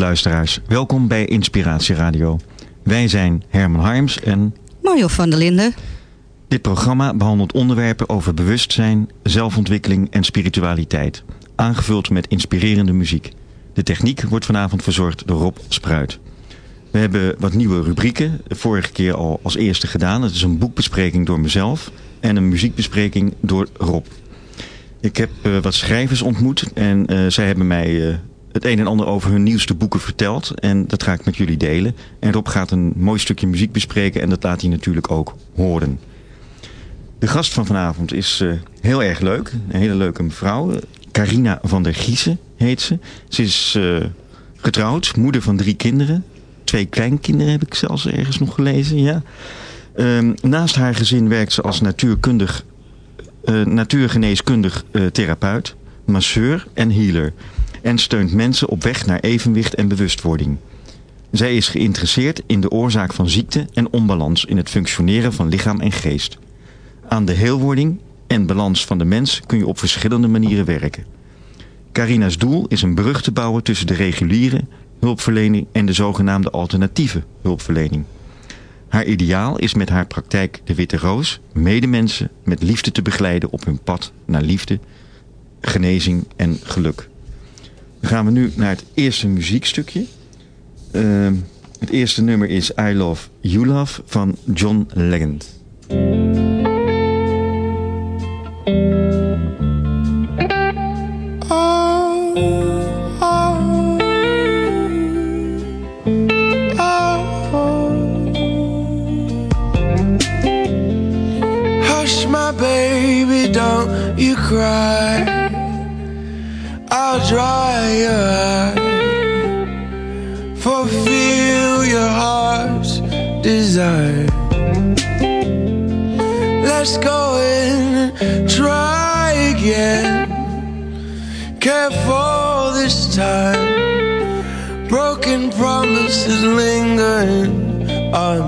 luisteraars, welkom bij Inspiratie Radio. Wij zijn Herman Harms en... Mario van der Linden. Dit programma behandelt onderwerpen over bewustzijn, zelfontwikkeling en spiritualiteit. Aangevuld met inspirerende muziek. De techniek wordt vanavond verzorgd door Rob Spruit. We hebben wat nieuwe rubrieken, vorige keer al als eerste gedaan. Het is een boekbespreking door mezelf en een muziekbespreking door Rob. Ik heb uh, wat schrijvers ontmoet en uh, zij hebben mij uh, het een en ander over hun nieuwste boeken verteld. En dat ga ik met jullie delen. En Rob gaat een mooi stukje muziek bespreken en dat laat hij natuurlijk ook horen. De gast van vanavond is uh, heel erg leuk. Een hele leuke mevrouw. Carina van der Giezen heet ze. Ze is uh, getrouwd, moeder van drie kinderen. Twee kleinkinderen heb ik zelfs ergens nog gelezen. Ja. Um, naast haar gezin werkt ze als natuurkundig, uh, natuurgeneeskundig therapeut, masseur en healer en steunt mensen op weg naar evenwicht en bewustwording. Zij is geïnteresseerd in de oorzaak van ziekte en onbalans in het functioneren van lichaam en geest. Aan de heelwording en balans van de mens kun je op verschillende manieren werken. Carina's doel is een brug te bouwen tussen de reguliere hulpverlening en de zogenaamde alternatieve hulpverlening. Haar ideaal is met haar praktijk De Witte Roos medemensen met liefde te begeleiden op hun pad naar liefde, genezing en geluk. Gaan we nu naar het eerste muziekstukje. Uh, het eerste nummer is I Love You Love van John Legend. Hush my baby, don't you cry I'll dry your eye, fulfill your heart's desire. Let's go and try again. Careful this time, broken promises linger in our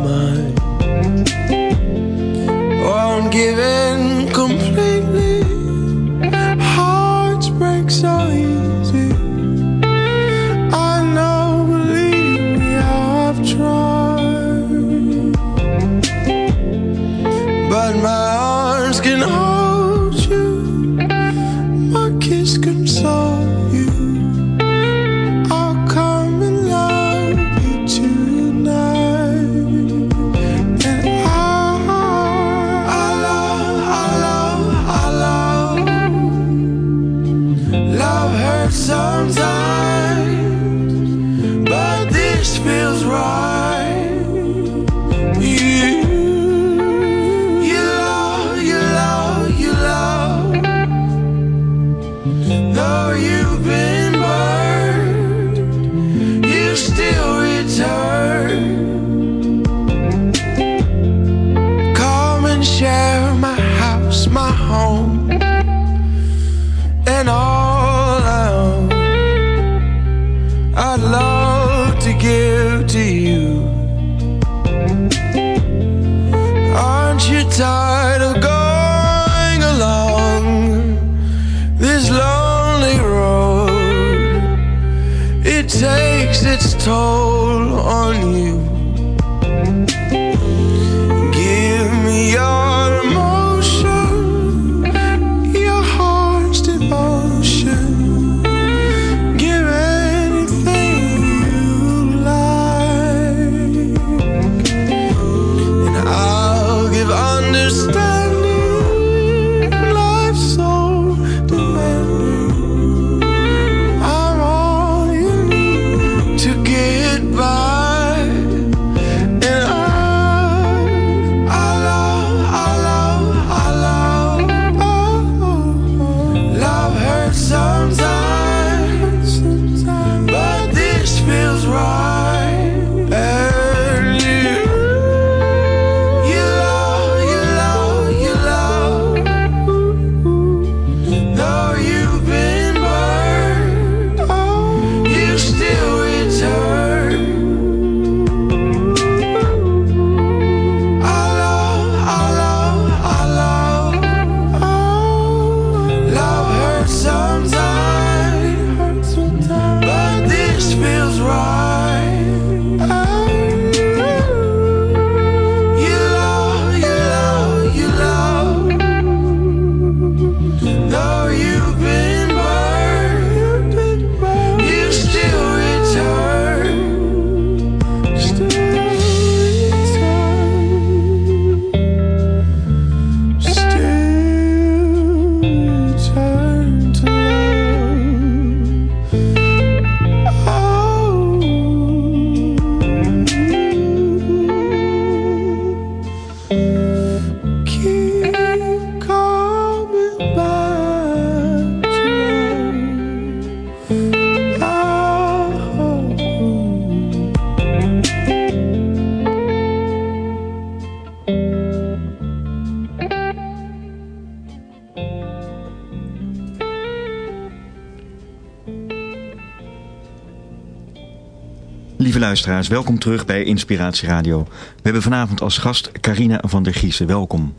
luisteraars, welkom terug bij Inspiratie Radio. We hebben vanavond als gast Carina van der Giezen. Welkom.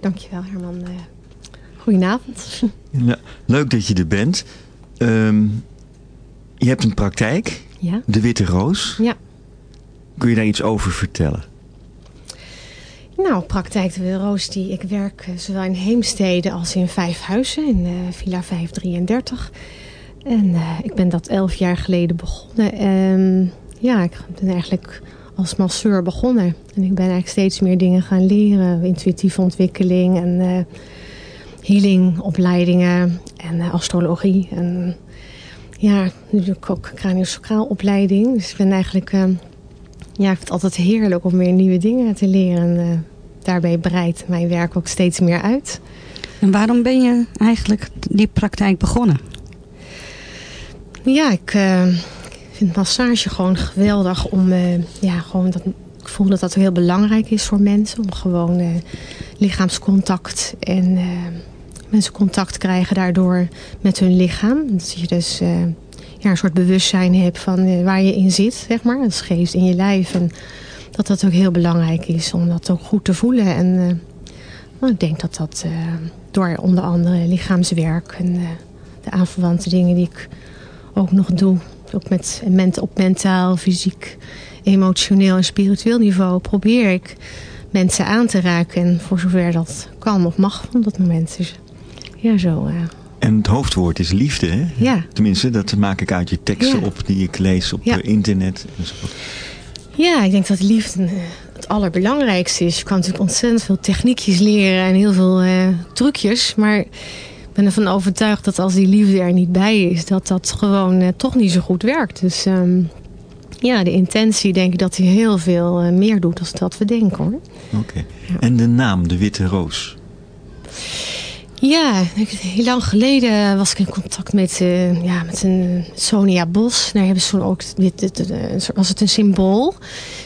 Dankjewel Herman. Uh, goedenavond. Ja, leuk dat je er bent. Um, je hebt een praktijk, ja. de Witte Roos. Ja. Kun je daar iets over vertellen? Nou, praktijk de Witte Roos, die, ik werk zowel in Heemstede als in Vijfhuizen, in uh, Villa 533. En uh, ik ben dat elf jaar geleden begonnen. En ja, ik ben eigenlijk als masseur begonnen. En ik ben eigenlijk steeds meer dingen gaan leren. Intuïtieve ontwikkeling en uh, healingopleidingen en uh, astrologie. En ja, nu doe ik ook craniosacraal opleiding. Dus ik ben eigenlijk... ja, ik vind het altijd heerlijk om weer nieuwe dingen te leren. En daarbij breidt mijn werk ook steeds meer uit. En waarom ben je eigenlijk die praktijk begonnen? Ja, ik vind massage gewoon geweldig om, uh, ja, gewoon dat, ik voel dat dat heel belangrijk is voor mensen. Om gewoon uh, lichaamscontact en mensen contact krijgen daardoor met hun lichaam. Dat je dus ja, een soort bewustzijn hebt van waar je in zit, zeg maar. Dat geest in je lijf. En dat dat ook heel belangrijk is om dat ook goed te voelen. En nou, ik denk dat dat door onder andere lichaamswerk en de aanverwante dingen die ik ook nog doe. Ook met, op mentaal, fysiek, emotioneel en spiritueel niveau probeer ik mensen aan te raken. En voor zover dat kan of mag op dat moment. Dus ja, zo. Uh. En het hoofdwoord is liefde, hè? Ja. Tenminste, dat maak ik uit je teksten Ja. op die ik lees op Ja. internet. enzovoort. Ja, ik denk dat liefde eh, het allerbelangrijkste is. Je kan natuurlijk ontzettend veel techniekjes leren en heel veel eh, trucjes. Maar ben ervan overtuigd dat als die liefde er niet bij is... dat dat gewoon eh, toch niet zo goed werkt. Dus ehm, ja, de intentie denk ik dat hij heel veel eh, meer doet dan dat we denken hoor. Oké. En de naam, de Witte Roos. Ja, heel lang geleden was ik in contact met, eh, ja, met een Sonia Bos. Daar hebben ze toen ook, was het een symbool.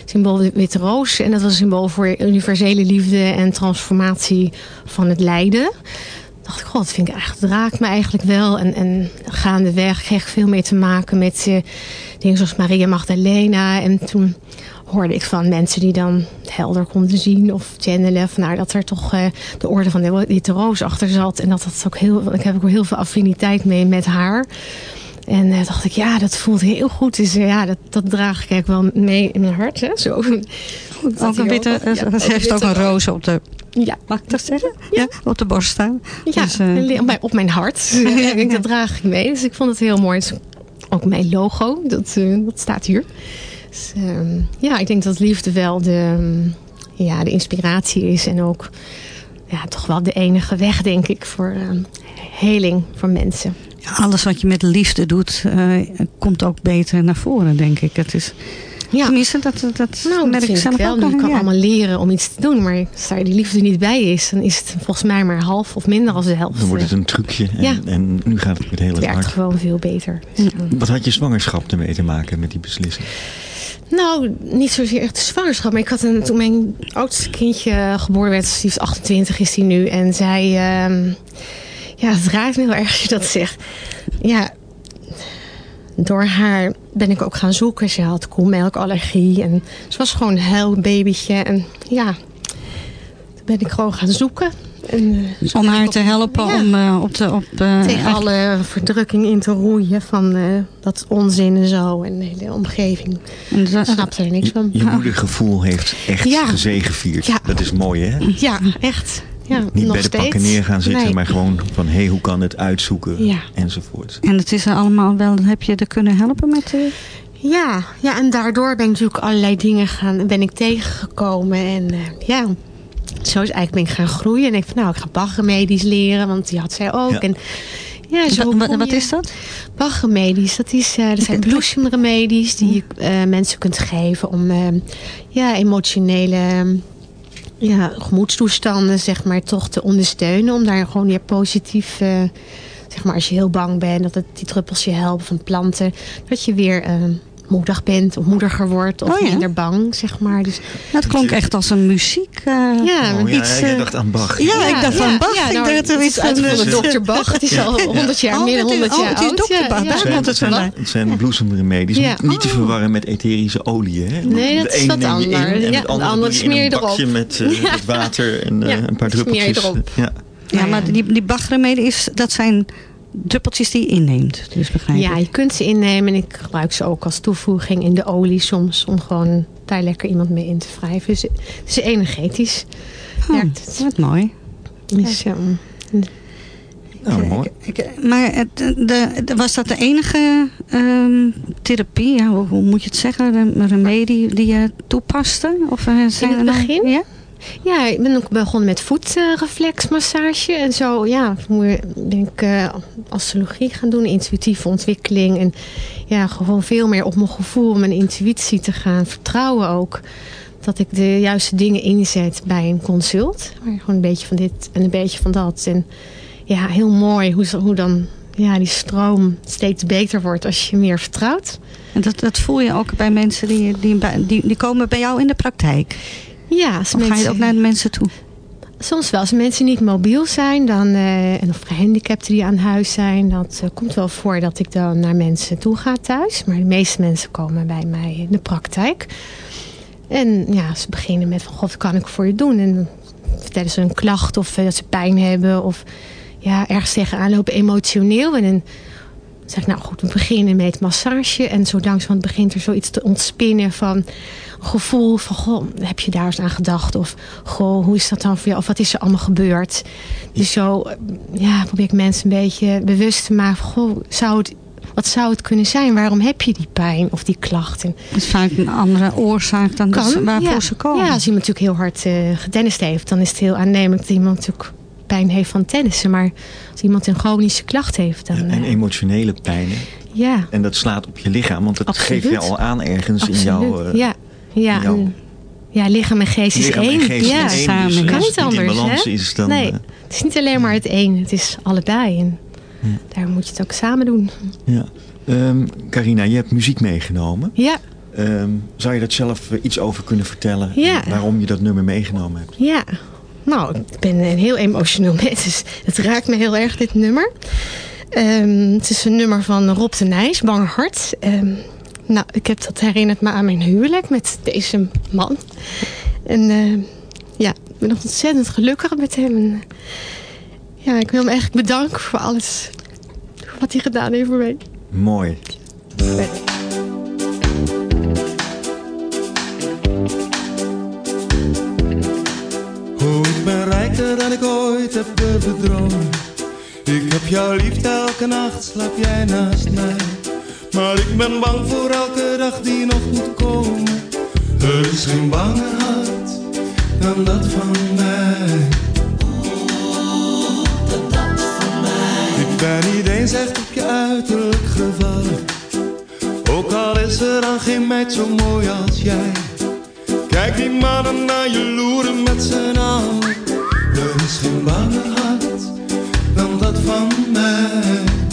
Symbool de witte roos. En dat was een symbool voor universele liefde en transformatie van het lijden. Dacht ik, god, vind ik eigenlijk, het raakt me eigenlijk wel. En, en gaandeweg kreeg ik veel meer te maken met eh, dingen zoals Maria Magdalena. En toen hoorde ik van mensen die dan helder konden zien of channelen. Nou, dat er toch eh, de orde van de Roos achter zat. En dat dat ook heel, ik heb ook heel veel affiniteit mee met haar. En eh, dacht ik, ja, dat voelt heel goed. Dus eh, ja, dat, dat draag ik eigenlijk wel mee in mijn hart. Hè? Zo. Ook een witte, Ja, ze ook heeft ook een roos op de, Ja, mag ik dat zeggen? Ja, op de borst staan. ja Dus, eh, op mijn- op mijn hart. Dat draag ik mee. Dus ik vond het heel mooi. Het is ook mijn logo, dat, eh, dat staat hier. Dus, ehm, ja, ik denk dat liefde wel de, ehm, ja, de inspiratie is. En ook ja, toch wel de enige weg, denk ik, voor ehm, heling voor mensen. Alles wat je met liefde doet, eh, komt ook beter naar voren, denk ik. Het is, Ja. Tenminste, dat, dat Nou, dat merk ik zelf ik wel. ook. Nu nog, kan ja. allemaal leren om iets te doen. Maar als daar die liefde niet bij is, dan is het volgens mij maar half of minder als de helft. Dan wordt het een trucje en, Ja. en nu gaat het met heel het het werkt hard. gewoon veel beter. Dus, Wat had je zwangerschap ermee te maken met die beslissing? Nou, niet zozeer echt de zwangerschap. Maar ik had een, toen mijn oudste kindje geboren werd, die is 28 is die nu. En zij, ehm, ja, het raakt me heel erg als je dat zegt. Ja, door haar ben ik ook gaan zoeken. Ze had koelmelkallergie en ze was gewoon een huilbabytje. En ja, toen ben ik gewoon gaan zoeken. En, eh, zo Om haar op- te helpen Ja. om eh, op de... Op, eh, tegen alle verdrukking in te roeien van eh, dat onzin en zo. En de hele omgeving en zo- snapt er niks Je, van. je moedergevoel heeft echt Ja. gezegevierd. Ja. Dat is mooi, hè? Ja, echt. Ja, Niet bij de steeds. pakken neer gaan zitten, Nee. maar gewoon van... hé, hey, hoe kan het uitzoeken? Ja. Enzovoort. En het is er allemaal wel, heb je er kunnen helpen met de... Ja, ja, en daardoor ben ik natuurlijk allerlei dingen gaan, ben ik tegengekomen. En eh, ja, zo is eigenlijk ben ik gaan groeien. En ik van, nou, ik ga Bach-remedies leren, want die had zij ook. Ja. En ja, zo wat je- is dat? Bach-remedies, dat, is, eh, dat zijn bloesemremedies die je eh, mensen kunt geven om eh, ja, emotionele ja, gemoedstoestanden zeg maar, toch te ondersteunen. Om daar gewoon weer positief, eh, zeg maar als je heel bang bent, dat het, die druppels je helpen van planten. Dat je weer eh, moedig bent of moediger wordt of Oh ja. minder bang, zeg maar. Dus Het klonk echt als een muziek. eh, ja, Oh, ja, iets, jij eh, dacht aan Bach. ja, ik dacht aan Bach. Ja, ik nou, dacht er het iets is uitgevonden van, door Dr. Bach. Het is al 100 jaar, Oh, meer dan het is- 100 jaar oh, het is oud. Dr. Bach, daar Het komt het zijn, vandaan. het zijn bloesemremedies. Ja. Niet, niet te verwarren met etherische oliën. Hè? Nee, dat De is wat anders. En Ja, het het andere doe je smeer een je bakje erop. met, eh, Ja. met water en eh, Ja, een paar smeer je druppeltjes. erop. Ja. Ja, maar ja. die, die Bach-remedie is, dat zijn druppeltjes die je inneemt. Dus begrijp Ja, ik. je kunt ze innemen en ik gebruik ze ook als toevoeging in de olie soms. Om gewoon daar lekker iemand mee in te wrijven. Dus het is energetisch. Oh, werkt het. Wat mooi. Dus, ja, Nou, mooi. Ik- maar het, de, de- was dat de enige ehm, therapie, ja, hoe, hoe moet je het zeggen, de remedie die je toepaste? Of, eh, zijn het er nog- begin? Ja? Ja, ik ben ook begonnen met voetreflexmassage. En zo ja, ben ik eh astrologie gaan doen, intuïtieve ontwikkeling. En ja, gewoon veel meer op mijn gevoel, mijn intuïtie te gaan vertrouwen ook. Dat ik de juiste dingen inzet bij een consult. Maar gewoon een beetje van dit en een beetje van dat. En ja, heel mooi hoe, hoe dan ja, die stroom steeds beter wordt als je meer vertrouwt. En dat, dat voel je ook bij mensen die, die, die, die komen bij jou in de praktijk. Ja, ga je ook naar de mensen toe? Soms wel. Als mensen niet mobiel zijn dan, eh, en of gehandicapten die aan huis zijn. Dat eh, komt wel voor dat ik dan naar mensen toe ga thuis. Maar de meeste mensen komen bij mij in de praktijk. En ja, ze beginnen met van, god, wat kan ik voor je doen? En dan vertellen ze een klacht of eh, dat ze pijn hebben. Of ja, ergens tegenaan lopen emotioneel. En dan zeg ik, nou goed, we beginnen met massage. En zo langzamerhand begint er zoiets te ontspinnen van gevoel van, goh, heb je daar eens aan gedacht? Of, goh, hoe is dat dan voor jou? Of wat is er allemaal gebeurd? Dus zo, ja, probeer ik mensen een beetje bewust te maken van, goh, zou het, wat zou het kunnen zijn? Waarom heb je die pijn of die klachten? Dat is vaak een andere oorzaak dan ze, waarvoor ja. ze komen. Ja, als iemand natuurlijk heel hard eh getennist heeft, dan is het heel aannemelijk dat iemand natuurlijk pijn heeft van tennissen. Maar als iemand een chronische klacht heeft, dan... En eh, emotionele pijnen. ja, En dat slaat op je lichaam. Want dat Absoluut. geef je al aan ergens in jouw... eh, ja, ja, en- ja, lichaam en geest is en één. geest ja. is één. samen. Dus Kan niet anders, in balans hè? is, dan... nee, eh, het is niet alleen maar het een, het is allebei. En daar moet je het ook samen doen. ja. Ehm, Carina, je hebt muziek meegenomen. Ja, Ehm, zou je dat zelf eh, iets over kunnen vertellen? Ja. Waarom je dat nummer meegenomen hebt? ja. Nou, ik ben een heel emotioneel mens, dus het raakt me heel erg, dit nummer. Ehm, het is een nummer van Rob de Nijs, Bang Hart. Nou, ik heb dat herinnerd me aan mijn huwelijk met deze man. En eh, ja, ik ben nog ontzettend gelukkig met hem. En, ja, ik wil hem echt bedanken voor alles wat hij gedaan heeft voor mij. Mooi. Oh, ik ben rijker dan ik ooit heb durven dromen. Ik heb jouw liefde elke nacht, slaap jij naast mij. Maar ik ben bang voor elke dag die nog moet komen. Er is geen banger hart dan dat van mij. Ik ben niet eens echt op je uiterlijk gevallen. Ook al is er dan geen meid zo mooi als jij. Kijk die mannen naar je loeren met z'n allen. Er is geen banger hart dan dat van mij.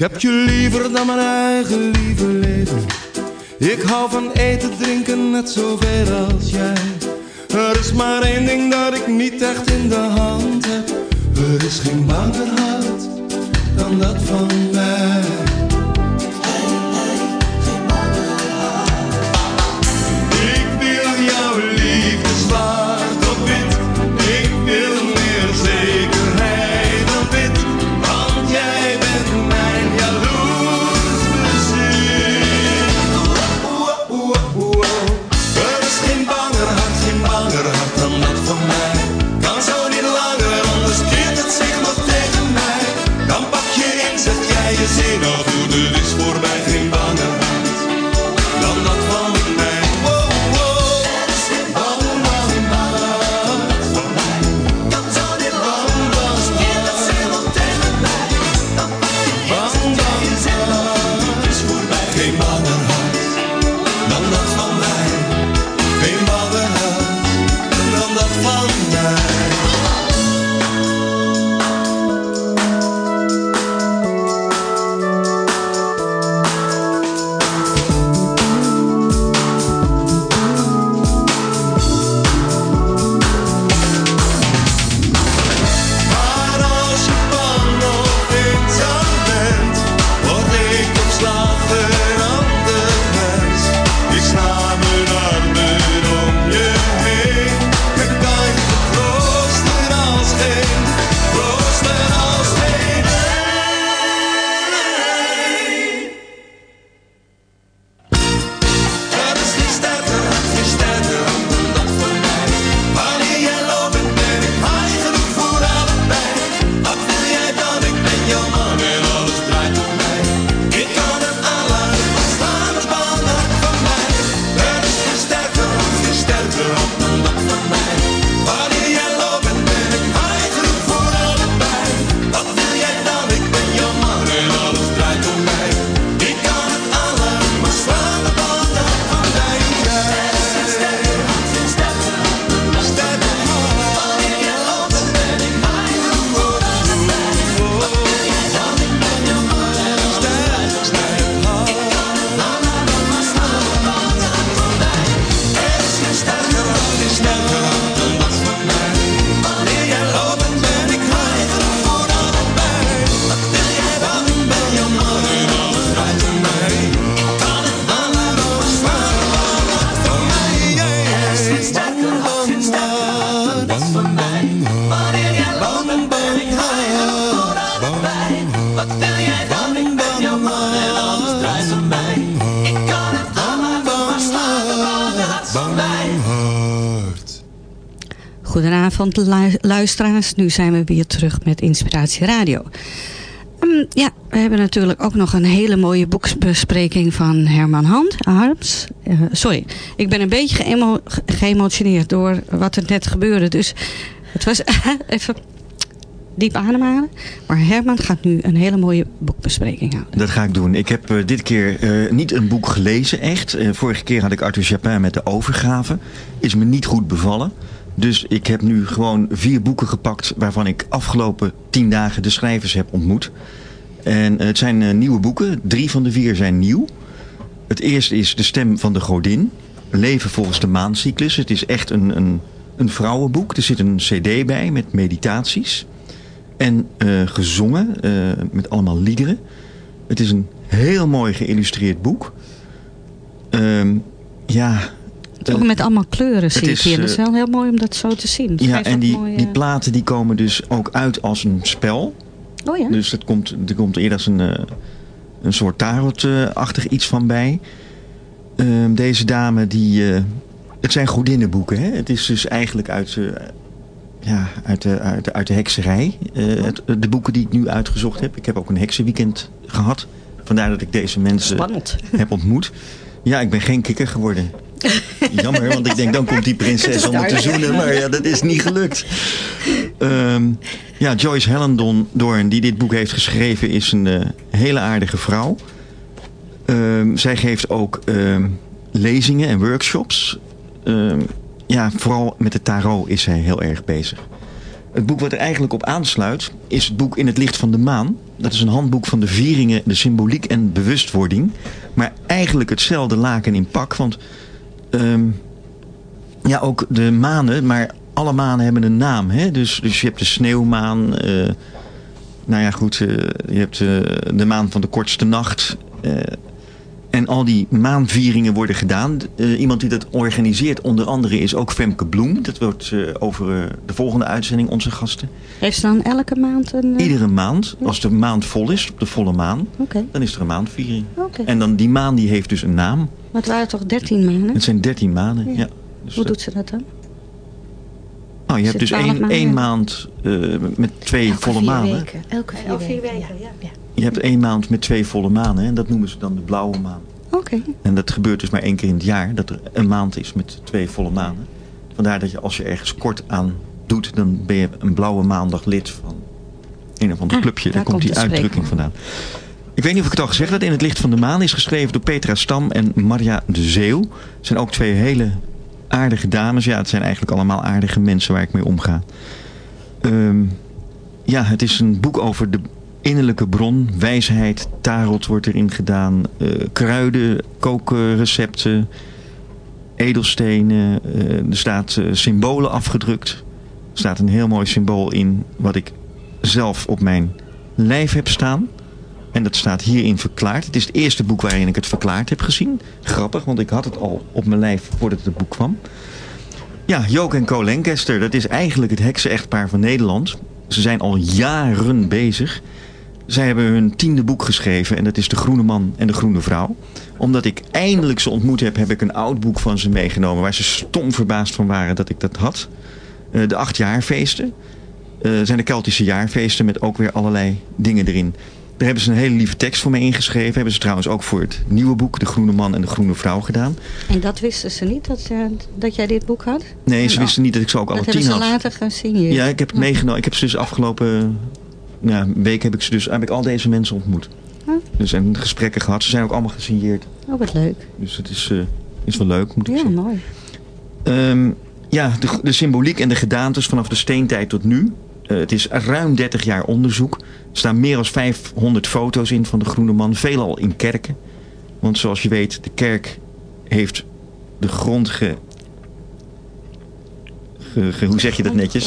Heb je liever dan mijn eigen lieve leven. Ik hou van eten, drinken, net zoveel als jij. Er is maar één ding dat ik niet echt in de hand heb. Er is geen banger hart dan dat van mij. Luisteraars. Nu zijn we weer terug met Inspiratie Radio. Ehm, ja, we hebben natuurlijk ook nog een hele mooie boekbespreking van Herman Hand, Harms. Eh, sorry, ik ben een beetje geëmo- ge- geëmotioneerd door wat er net gebeurde. Dus het was even diep ademhalen. Maar Herman gaat nu een hele mooie boekbespreking houden. Dat ga ik doen. Ik heb eh, dit keer eh, niet een boek gelezen, echt. Vorige keer had ik Arthur Chapin met de overgave. Is me niet goed bevallen. Dus ik heb nu gewoon vier boeken gepakt... waarvan ik afgelopen tien dagen de schrijvers heb ontmoet. En het zijn eh, nieuwe boeken. Drie van de vier zijn nieuw. Het eerste is De Stem van de Godin. Leven volgens de maancyclus. Het is echt een, een, een vrouwenboek. Er zit een cd bij met meditaties. En eh, gezongen eh, met allemaal liederen. Het is een heel mooi geïllustreerd boek. Ehm, ja, Ook met allemaal kleuren zie ik is, hier. Dat is eh, wel heel mooi om dat zo te zien. Ja en die, die platen die komen dus ook uit als een spel. Oh ja? Dus het komt, er komt eerder als een, eh, een soort tarotachtig iets van bij. Ehm, deze dame die... eh, het zijn godinnenboeken. Hè? Het is dus eigenlijk uit, eh, ja, uit, de, uit, de, uit de hekserij. het, de boeken die ik nu uitgezocht heb. Ik heb ook een heksenweekend gehad. Vandaar dat ik deze mensen Spannend. heb ontmoet. Ja, ik ben geen kikker geworden. Jammer, want ik denk dan komt die prinses om te zoenen. Maar ja, dat is niet gelukt. Ehm, ja, Joyce Hellendoorn, die dit boek heeft geschreven, is een eh, hele aardige vrouw. Ehm, zij geeft ook ehm, lezingen en workshops. Ja, vooral met de tarot is zij heel erg bezig. Het boek wat er eigenlijk op aansluit is het boek In het licht van de maan. Dat is een handboek van de vieringen, de symboliek en bewustwording. Maar eigenlijk hetzelfde laken in pak. Want ehm, ja, ook de manen, maar alle manen hebben een naam. Hè? Dus, dus je hebt de sneeuwmaan. eh, nou ja, goed. eh, je hebt eh, de maan van de kortste nacht. en al die maanvieringen worden gedaan. Iemand die dat organiseert onder andere is ook Femke Bloem. Dat wordt over de volgende uitzending onze gasten. Heeft ze dan elke maand een... Iedere maand, als de maand vol is, op de volle maan, dan is er een maandviering. En dan die maan die heeft dus een naam. Maar het waren toch 13 maanden? Het zijn 13 maanden. Ja. Ja. Dus Hoe dat- doet ze dat dan? oh, je hebt dus 12 één, één maand eh, met twee Elke volle maanden. weken. Elke vier, Elke vier weken, weken, ja. Je hebt één maand met twee volle maanden. En dat noemen ze dan de blauwe maan. Oké. En dat gebeurt dus maar één keer in het jaar. Dat er een maand is met twee volle maanden. Vandaar dat je als je ergens kort aan doet. Dan ben je een blauwe maandag lid van een of ander Ah, clubje. Daar, daar komt komt die uitdrukking vandaan. Ik weet niet of ik het al gezegd had. In het licht van de maan is geschreven door Petra Stam en Maria de Zeeuw. Het zijn ook twee hele aardige dames. Ja, het zijn eigenlijk allemaal aardige mensen waar ik mee omga. Ehm, ja, het is een boek over de innerlijke bron. Wijsheid, tarot wordt erin gedaan. eh, kruiden, kookrecepten, edelstenen. eh, er staat eh, symbolen afgedrukt. Er staat een heel mooi symbool in wat ik zelf op mijn lijf heb staan. En dat staat hierin verklaard. Het is het eerste boek waarin ik het verklaard heb gezien. Grappig, want ik had het al op mijn lijf voordat het boek kwam. Ja, Joke en Co Lancaster, dat is eigenlijk het heksen-echtpaar van Nederland. Ze zijn al jaren bezig. Zij hebben hun tiende boek geschreven en dat is De Groene Man en de Groene Vrouw. Omdat ik eindelijk ze ontmoet heb, heb ik een oud boek van ze meegenomen... waar ze stom verbaasd van waren dat ik dat had. Eh, de acht jaarfeesten. Eh, zijn de Keltische jaarfeesten met ook weer allerlei dingen erin. Daar hebben ze een hele lieve tekst voor me ingeschreven. Hebben ze trouwens ook voor het nieuwe boek De Groene Man en de Groene Vrouw gedaan. En dat wisten ze niet, dat, eh, dat jij dit boek had? Nee, ze En wisten niet dat ik ze ook alle Dat hebben tien ze had. later gesigneerd? Ja, ik heb het meegenomen. Ik heb ze dus afgelopen ja, week heb ik ze dus heb ik al deze mensen ontmoet. Oh. Dus en gesprekken gehad. Ze zijn ook allemaal gesigneerd. Oh, wat leuk. Dus het is, eh, is wel leuk, moet ik Ja, zeggen. mooi. Ehm, ja, de, de symboliek en de gedaantes vanaf de steentijd tot nu. Eh, het is ruim 30 jaar onderzoek. Er staan meer dan 500 foto's in van de Groene Man. Veelal in kerken. Want zoals je weet, de kerk heeft de grond ge... ge- ge- hoe zeg je dat netjes?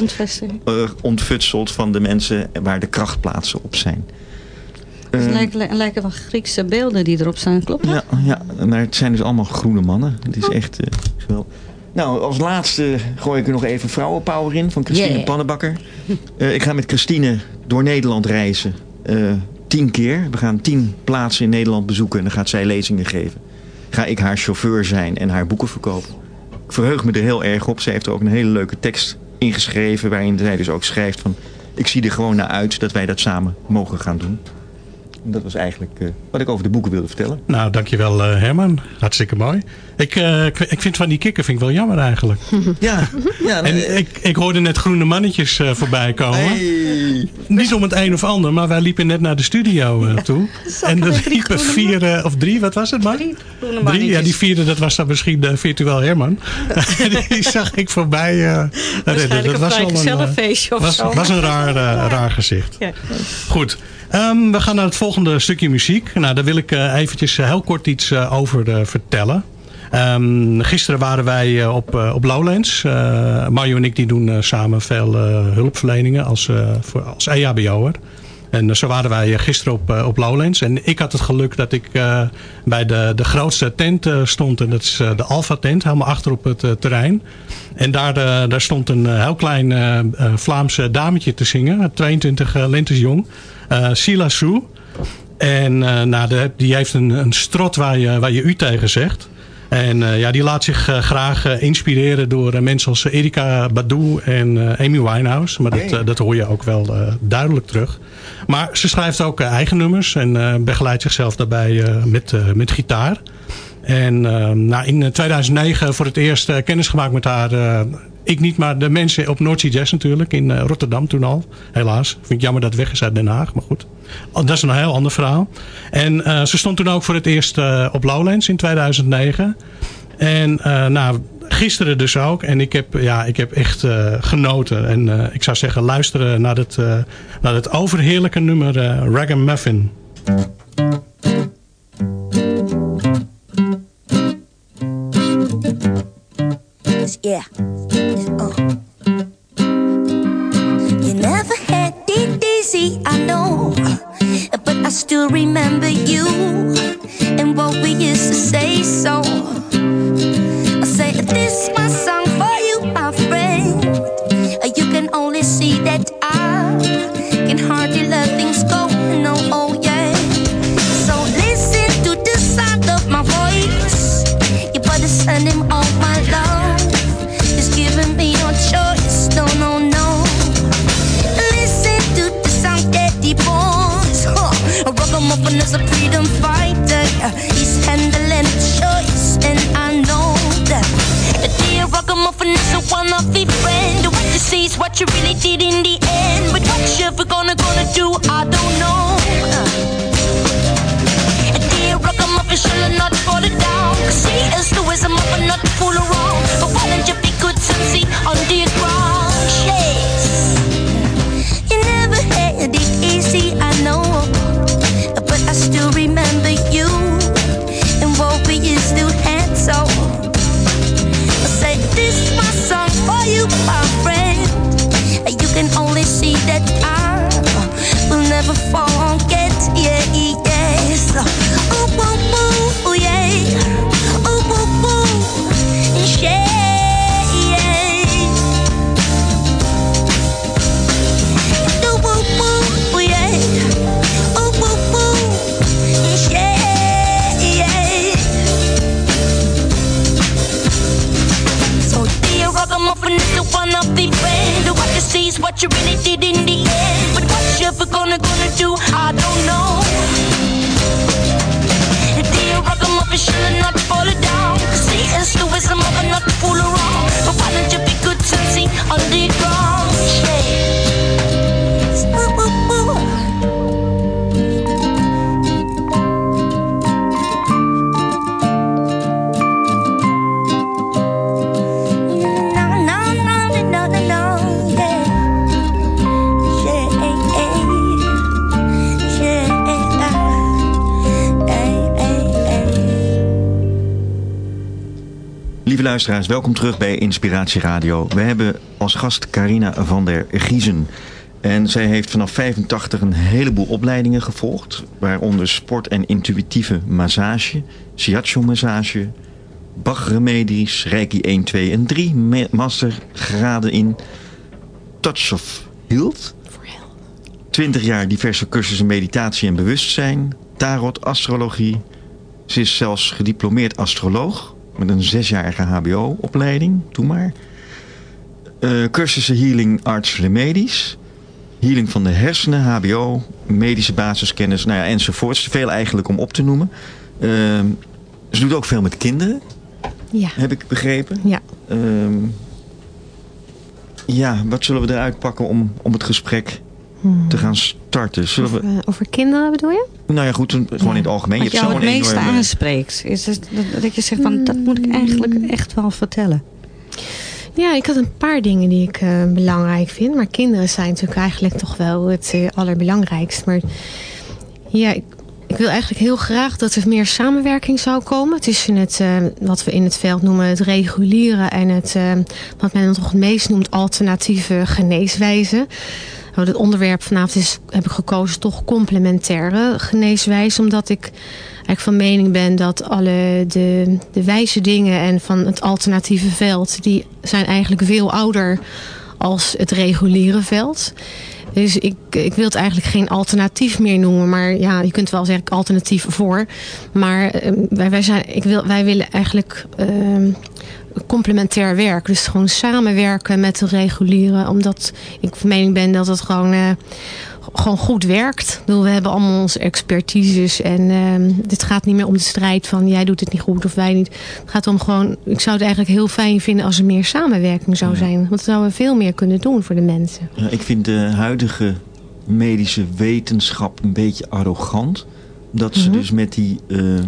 Eh, ontfutseld van de mensen waar de krachtplaatsen op zijn. Het Eh, lijken, li- lijken wel Griekse beelden die erop staan, klopt dat? ja, ja, maar het zijn dus allemaal groene mannen. Het is echt eh, geweldig. Nou, als laatste gooi ik er nog even vrouwenpower in van Christine Yeah. Pannenbakker. Eh, ik ga met Christine door Nederland reizen. eh, tien keer. We gaan tien plaatsen in Nederland bezoeken en dan gaat zij lezingen geven. Ga ik haar chauffeur zijn en haar boeken verkopen. Ik verheug me er heel erg op. Ze heeft er ook een hele leuke tekst ingeschreven waarin zij dus ook schrijft van... ik zie er gewoon naar uit dat wij dat samen mogen gaan doen. En dat was eigenlijk eh, wat ik over de boeken wilde vertellen. Nou, dankjewel uh, Herman. Hartstikke mooi. Ik, uh, ik, ik vind van die kikker vind ik wel jammer eigenlijk. Ja. ja en ik, ik hoorde net groene mannetjes uh, voorbij komen. Hey. Niet om het een of ander, maar wij liepen net naar de studio uh, toe. en er liepen vier, of drie, wat was het maar? Drie groene Drie, ja, die vierde, dat was dan misschien virtueel Herman. die zag ik voorbij redden. Dat was wel een feestje of was, zo. was een raar, raar gezicht. Ja. Goed. Um, we gaan naar het volgende stukje muziek. Nou, daar wil ik uh, eventjes heel kort iets uh, over uh, vertellen. Um, gisteren waren wij op, op Lowlands. Mario en ik die doen samen veel hulpverleningen als, voor, als EHBO'er. En zo waren wij gisteren op, op Lowlands. En ik had het geluk dat ik bij de, de grootste tent stond. En dat is de Alpha tent, helemaal achter op het terrein. En daar, daar stond een heel klein Vlaamse dametje te zingen. 22 lentes jong. Uh, Sila Sue. En uh, nou, de, die heeft een, een strot waar je, waar je u tegen zegt. En uh, ja, die laat zich graag inspireren door mensen als Erika Badu en Amy Winehouse. Maar dat, Hey. dat hoor je ook wel duidelijk terug. Maar ze schrijft ook eigen nummers en begeleidt zichzelf daarbij met, met gitaar. En nou, in 2009 voor het eerst kennis gemaakt met haar ik niet, maar de mensen op Noordzee Jazz natuurlijk. In uh, Rotterdam toen al. Helaas. Vind ik jammer dat het weg is uit Den Haag. Maar goed. Dat is een heel ander verhaal. En uh, ze stond toen ook voor het eerst uh, op Lowlands in 2009. En nou, gisteren dus ook. En ik heb, ja, ik heb echt genoten. En ik zou zeggen luisteren naar het, naar het overheerlijke nummer Ragamuffin. Yeah. Easy, I know. But I still remember you and what we used to say. So I say, This is my song for you, my friend. You can only see that Is a wannabe friend. What you see is what you really did in the end. But what you ever gonna gonna do, I don't know. never fall. Luisteraars, welkom terug bij Inspiratie Radio. We hebben als gast Carina van der Giezen. En zij heeft vanaf 85 een heleboel opleidingen gevolgd. Waaronder sport- en intuïtieve massage, shiatsu-massage, Bach-remedies, Reiki 1, 2 en 3, me- mastergraden in Touch of Health. 20 jaar diverse cursussen meditatie en bewustzijn, tarot, astrologie. Ze is zelfs gediplomeerd astroloog met een zesjarige hbo-opleiding, doe maar. Eh, cursussen Healing Arts Remedies. Healing van de hersenen, HBO, medische basiskennis, nou ja, enzovoorts. Veel eigenlijk om op te noemen. Ehm, ze doet ook veel met kinderen, Ja. heb ik begrepen. Ja. Ehm, ja, wat zullen we eruit pakken om, om het gesprek Hmm. te gaan starten? Zullen we, Over, eh, over kinderen bedoel je? nou ja, goed, gewoon in het algemeen. Wat je jou het meeste enorme... aanspreekt. Is het dat, dat je zegt van dat moet ik eigenlijk echt wel vertellen. Ja, ik had een paar dingen die ik eh, belangrijk vind. Maar kinderen zijn natuurlijk eigenlijk toch wel het eh, allerbelangrijkst. Maar ja, ik, ik wil eigenlijk heel graag dat er meer samenwerking zou komen tussen het, eh, wat we in het veld noemen het reguliere en het, wat men toch het meest noemt alternatieve geneeswijzen. Nou, het onderwerp vanavond is, heb ik gekozen, toch complementaire geneeswijze. Omdat ik eigenlijk van mening ben dat alle de, de wijze dingen en van het alternatieve veld, die zijn eigenlijk veel ouder als het reguliere veld. Dus ik, ik wil het eigenlijk geen alternatief meer noemen. Maar ja, je kunt wel zeggen alternatief voor. Maar eh, wij, wij, zijn, ik wil, wij willen eigenlijk ehm, complementair werken. Dus gewoon samenwerken met de reguliere. Omdat ik van mening ben dat het gewoon, eh, gewoon goed werkt. We hebben allemaal onze expertises. En ehm, dit gaat niet meer om de strijd van jij doet het niet goed of wij niet. Het gaat om gewoon, ik zou het eigenlijk heel fijn vinden als er meer samenwerking zou zijn. Want dan zouden we veel meer kunnen doen voor de mensen. Ja, ik vind de huidige medische wetenschap een beetje arrogant. Dat ze Mhm. dus met die eh, eh,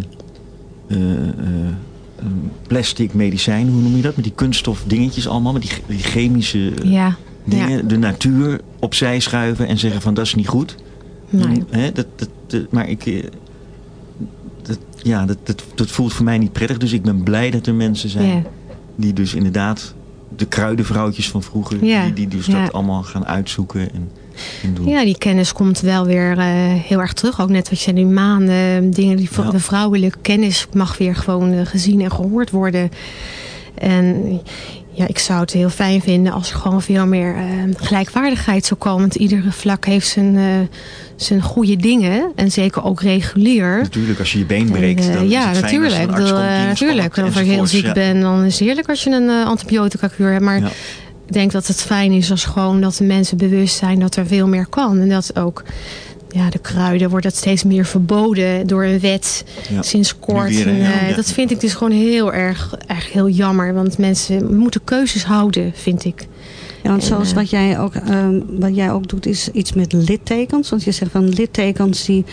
plastic medicijnen, hoe noem je dat? Met die kunststof dingetjes allemaal, met die, chemische eh, Ja, dingen, ja. de natuur opzij schuiven en zeggen van dat is niet goed. Nee. Dat, dat, dat- maar ik... eh, Dat, ja, dat, dat, dat voelt voor mij niet prettig. Dus ik ben blij dat er mensen zijn Ja. die dus inderdaad de kruidenvrouwtjes van vroeger, die, die dus dat allemaal gaan uitzoeken en, doen. Ja, die kennis komt wel weer eh, heel erg terug. Ook net wat je zei, die maanden, dingen die Ja. de vrouwelijke kennis mag weer gewoon eh, gezien en gehoord worden. En ja, ik zou het heel fijn vinden als er gewoon veel meer eh, gelijkwaardigheid zou komen. Want iedere vlak heeft zijn, zijn goede dingen. En zeker ook regulier. Natuurlijk, als je je been breekt, En, dan is ja, het fijn als natuurlijk. een arts komt je natuurlijk. Als ik heel ziek ja. ben, dan is het heerlijk als je een antibiotica kuur hebt. Maar Ja. Ik denk dat het fijn is als gewoon dat de mensen bewust zijn dat er veel meer kan. En dat ook ja, de kruiden wordt dat steeds meer verboden door een wet Ja. sinds kort. Weer, En, eh, ja. Dat vind ik dus gewoon heel erg, erg heel jammer. Want mensen moeten keuzes houden, vind ik. Ja, want En, zoals eh, wat jij, ook, ehm, wat jij ook doet is iets met littekens. Want je zegt van littekens die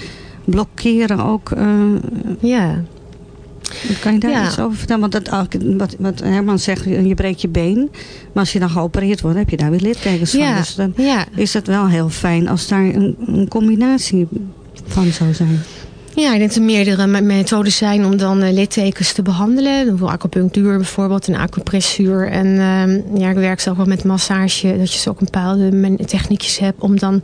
blokkeren ook. eh, Ja, kan je daar Ja. iets over vertellen? Want dat, wat, wat Herman zegt, je je breekt je been. Maar als je dan geopereerd wordt, heb je daar weer littekens van. ja, Dus dan ja. is het wel heel fijn als daar een, een combinatie van zou zijn. Ja, ik denk dat er meerdere me- methodes zijn om dan eh, littekens te behandelen. Bijvoorbeeld acupunctuur bijvoorbeeld en acupressuur. En ehm, ja, ik werk zelf ook met massage. Dat je zo ook een bepaalde techniekjes hebt om dan,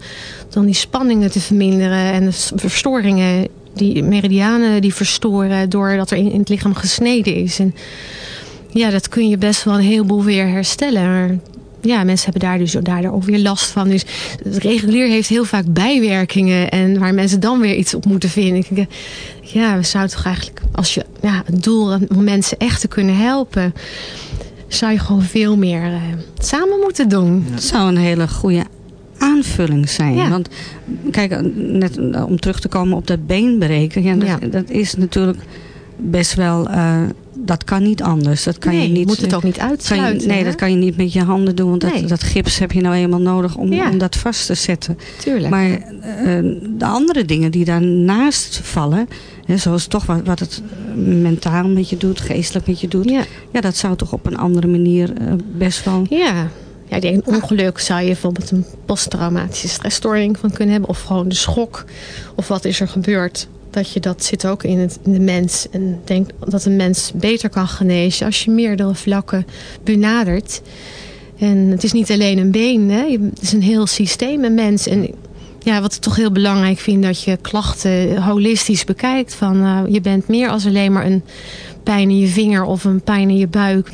dan die spanningen te verminderen. En de verstoringen, die meridianen die verstoren doordat er in, in het lichaam gesneden is. En ja, dat kun je best wel een heleboel weer herstellen. Maar ja, mensen hebben daar dus daardoor ook weer last van. Dus het regulier heeft heel vaak bijwerkingen. En waar mensen dan weer iets op moeten vinden. Ik denk, ja, we zouden toch eigenlijk, als je ja, het doel om mensen echt te kunnen helpen, zou je gewoon veel meer eh, samen moeten doen. Het zou een hele goede aanvulling zijn. Ja. Want kijk, net om terug te komen op dat beenbreken. Ja, dat, Ja. dat is natuurlijk best wel... eh, dat kan niet anders. Dat kan nee, je niet, moet het ook niet je- uitsluiten. nee, hè? dat kan je niet met je handen doen. Want Nee. dat, dat gips heb je nou eenmaal nodig om, Ja. om dat vast te zetten. Tuurlijk. Maar eh, de andere dingen die daarnaast vallen... Hè, zoals toch wat, wat het mentaal met je doet, geestelijk met je doet... ja. ja, dat zou toch op een andere manier eh, best wel... Ja. Ja, ik een ongeluk zou je bijvoorbeeld een posttraumatische stressstoring van kunnen hebben. Of gewoon de schok. Of wat is er gebeurd. Dat je dat zit ook in, het, in de mens. En denk dat een mens beter kan genezen als je meerdere vlakken benadert. En het is niet alleen een been. Hè? Het is een heel systeem, een mens. En ja, wat ik toch heel belangrijk vind, dat je klachten holistisch bekijkt. Van, eh, je bent meer als alleen maar een pijn in je vinger of een pijn in je buik.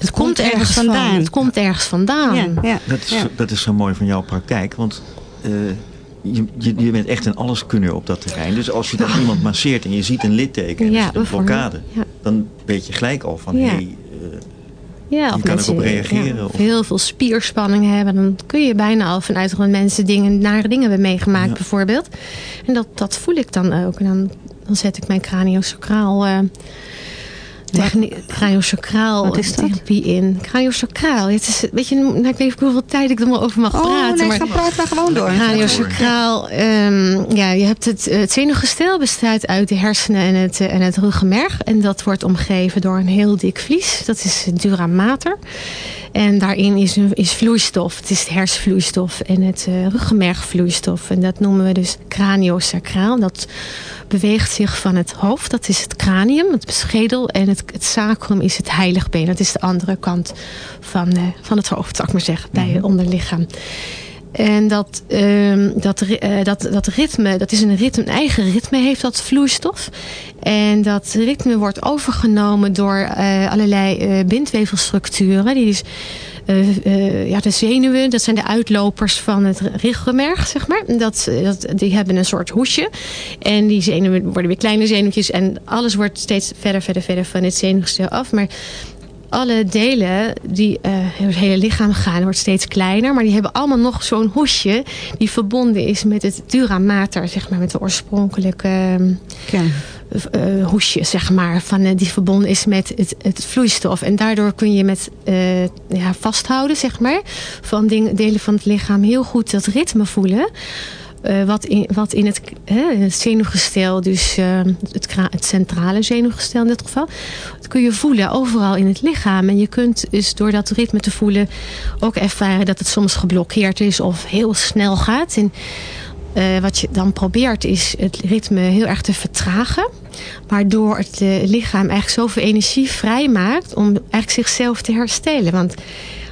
Ik Het, komt, ergens vandaan. Het komt ergens vandaan. Ja, ja. Dat is, Ja. dat is zo mooi van jouw praktijk, want eh, je, je, je bent echt een alleskunner op dat terrein. Dus als je dan iemand masseert en je ziet een litteken en Ja, een blokkade, Ja. dan weet je gelijk al van, hey, eh, Ja, Je of kan erop reageren, ja, of- heel veel spierspanning hebben. Dan kun je bijna al vanuit dat mensen dingen, nare dingen hebben meegemaakt Ja. bijvoorbeeld. En dat, dat voel ik dan ook. En dan, dan zet ik mijn craniosacraal... eh technie- craniosacraal Wat is dat? therapie in. Craniosacraal. Het is, weet je, nou, ik weet niet hoeveel tijd ik er maar over mag Oh, praten. nee, maar ga praat maar gewoon door. Craniosacraal, ehm ja, je hebt het, het zenuwgestel bestaat uit de hersenen en het, en het ruggenmerg. En dat wordt omgeven door een heel dik vlies. Dat is dura mater. En daarin is, een, is vloeistof. Het is de hersenvloeistof en het eh, ruggenmergvloeistof. En dat noemen we dus craniosacraal. Dat beweegt zich van het hoofd. Dat is het cranium, het schedel. En het, het sacrum is het heiligbeen. Dat is de andere kant van, eh, van het hoofd, zou ik maar zeggen. Bij het onderlichaam. En dat, ehm, dat, eh, dat, dat ritme, dat is een, ritme, een eigen ritme heeft dat vloeistof. En dat ritme wordt overgenomen door eh, allerlei bindweefselstructuren. Die dus, eh, eh, ja, de zenuwen, dat zijn de uitlopers van het ruggenmerg, zeg maar. Dat, die hebben een soort hoesje. En die zenuwen worden weer kleine zenuwtjes. En alles wordt steeds verder, verder, verder van het zenuwgestel af. Maar alle delen die eh, het hele lichaam gaan, wordt steeds kleiner. Maar die hebben allemaal nog zo'n hoesje die verbonden is met het dura mater, zeg maar, met de oorspronkelijke ehm, eh, hoesje, zeg maar, van, eh, die verbonden is met het, het vloeistof. En daardoor kun je met ja, vasthouden, zeg maar, van ding, delen van het lichaam heel goed dat ritme voelen. Eh, wat, in, wat in het, hè, zenuwgestel, dus eh, het, het centrale zenuwgestel in dit geval, dat kun je voelen overal in het lichaam. En je kunt dus door dat ritme te voelen ook ervaren dat het soms geblokkeerd is of heel snel gaat. En eh, wat je dan probeert is het ritme heel erg te vertragen. Waardoor het eh, lichaam eigenlijk zoveel energie vrijmaakt om eigenlijk zichzelf te herstellen. Want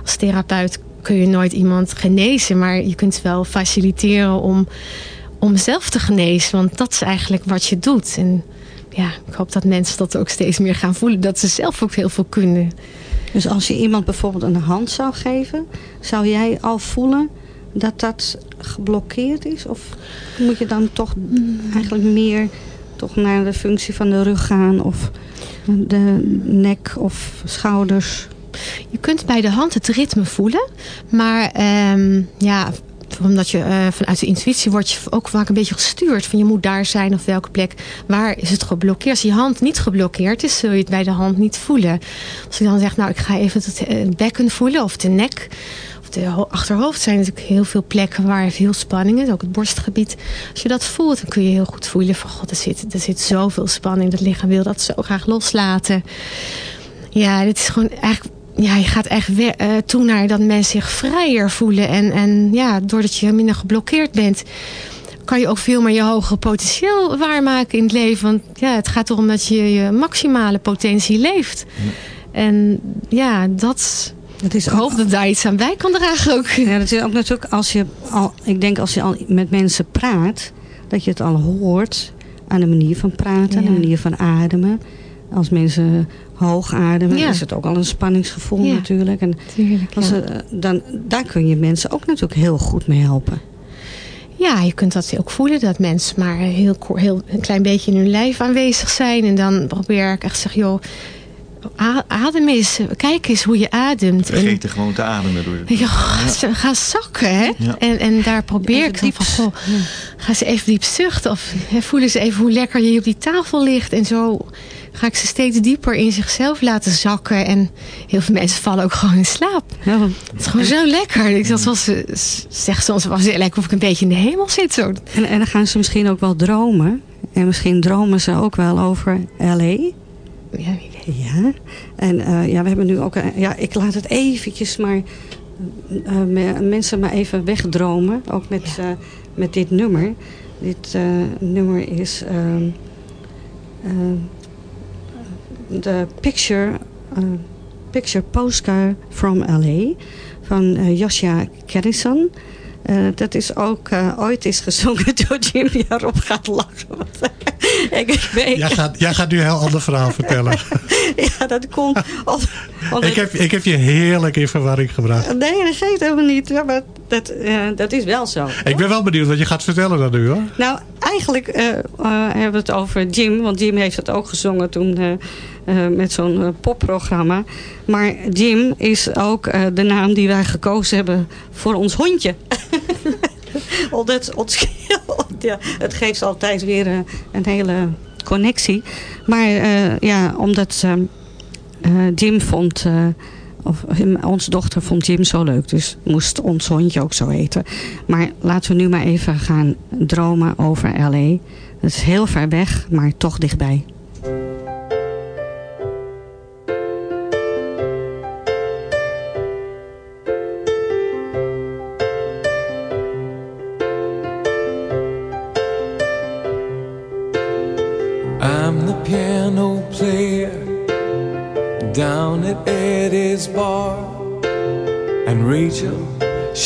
als therapeut kun je nooit iemand genezen. Maar je kunt wel faciliteren om, om zelf te genezen. Want dat is eigenlijk wat je doet. En ja, ik hoop dat mensen dat ook steeds meer gaan voelen. Dat ze zelf ook heel veel kunnen. Dus als je iemand bijvoorbeeld een hand zou geven, zou jij al voelen dat dat geblokkeerd is? Of moet je dan toch eigenlijk meer toch naar de functie van de rug gaan of de nek of schouders? Je kunt bij de hand het ritme voelen. Maar ehm, ja, omdat je eh, vanuit de intuïtie wordt je ook vaak een beetje gestuurd. Van je moet daar zijn of welke plek. Waar is het geblokkeerd? Als je hand niet geblokkeerd is, zul je het bij de hand niet voelen. Als je dan zegt, nou ik ga even het, eh, bekken voelen of de nek. Of de ho- achterhoofd zijn natuurlijk heel veel plekken waar veel spanning is. Ook het borstgebied. Als je dat voelt, dan kun je heel goed voelen van god, er zit, er zit zoveel spanning. Dat lichaam wil dat zo graag loslaten. Ja, dit is gewoon eigenlijk. Ja, je gaat echt weer, eh, toe naar dat mensen zich vrijer voelen. En, en ja, doordat je minder geblokkeerd bent, kan je ook veel meer je hogere potentieel waarmaken in het leven. Want ja, het gaat erom dat je je maximale potentie leeft. En ja, dat. Dat is Ik hoop dat daar iets aan bij kan dragen ook. Ja, dat is ook natuurlijk als je al, ik denk als je al met mensen praat, dat je het al hoort aan de manier van praten, aan de manier van ademen. Als mensen hoog ademen, Ja. is het ook al een spanningsgevoel Ja. natuurlijk. En Tuurlijk, als ja. ze, dan, daar kun je mensen ook natuurlijk heel goed mee helpen. Ja, je kunt dat ook voelen, dat mensen maar heel, heel een klein beetje in hun lijf aanwezig zijn. En dan probeer ik echt te zeggen, joh, adem eens, kijk eens hoe je ademt. En, Vergeten gewoon te ademen door ja, ga, ga zakken, hè? Ja. En, en daar probeer Even ik dan van, goh, ga ze even diep zuchten. Of hè, voelen ze even hoe lekker je op die tafel ligt. En zo ga ik ze steeds dieper in zichzelf laten zakken. En heel veel mensen vallen ook gewoon in slaap. Ja, Het is gewoon zo lekker. Ik dat was, eh, zegt soms, was het of ik een beetje in de hemel zit. Zo. en, en dan gaan ze misschien ook wel dromen. En misschien dromen ze ook wel over L.A. Ja, wie weet. Ja, en eh, ja, we hebben nu ook... ja, ik laat het eventjes maar... eh, me- mensen maar even wegdromen. Ook met, eh, met dit nummer. Dit eh, nummer is... ehm, eh, De Picture... eh, Picture Postcard from L.A. Van eh Joshua Kerrison. Eh, dat is ook ooit is gezongen door Jim. Ja, Rob gaat lachen. ik weet, Jij gaat, jij gaat nu een heel ander verhaal vertellen. ja, dat komt. Ik, heb, ik heb je heerlijk in verwarring gebracht. Nee, dat geeft helemaal niet. Ja, maar dat, eh, dat is wel zo. Ik ben wel benieuwd wat je gaat vertellen dan nu hoor. Nou, eigenlijk eh, eh, hebben we het over Jim. Want Jim heeft het ook gezongen toen met zo'n popprogramma. Maar Jim is ook de naam die wij gekozen hebben voor ons hondje. Omdat ja, het geeft altijd weer eh, een hele connectie. Maar eh, ja, omdat eh, eh, Jim vond... of onze dochter vond Jim zo leuk, dus moest ons hondje ook zo heten. Maar laten we nu maar even gaan dromen over L.A. Het is heel ver weg, maar toch dichtbij.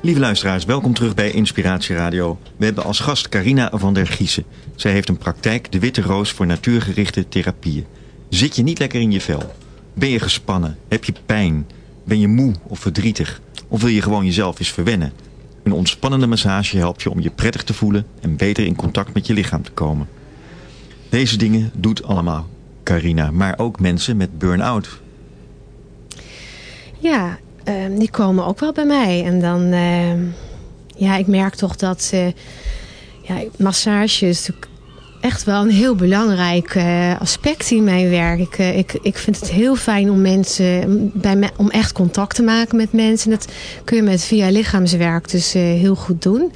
Lieve luisteraars, welkom terug bij Inspiratie Radio. We hebben als gast Carina van der Giezen. Zij heeft een praktijk De Witte Roos voor natuurgerichte therapieën. Zit je niet lekker in je vel? Ben je gespannen? Heb je pijn? Ben je moe of verdrietig? Of wil je gewoon jezelf eens verwennen? Een ontspannende massage helpt je om je prettig te voelen en beter in contact met je lichaam te komen. Deze dingen doet allemaal Carina, maar ook mensen met burn-out. Ja, ehm, die komen ook wel bij mij. En dan, ehm, ja, ik merk toch dat eh, ja, massage is echt wel een heel belangrijk eh, aspect in mijn werk. Ik, eh, ik, ik vind het heel fijn om mensen, bij me, om echt contact te maken met mensen. Dat kun je met via lichaamswerk dus eh, heel goed doen.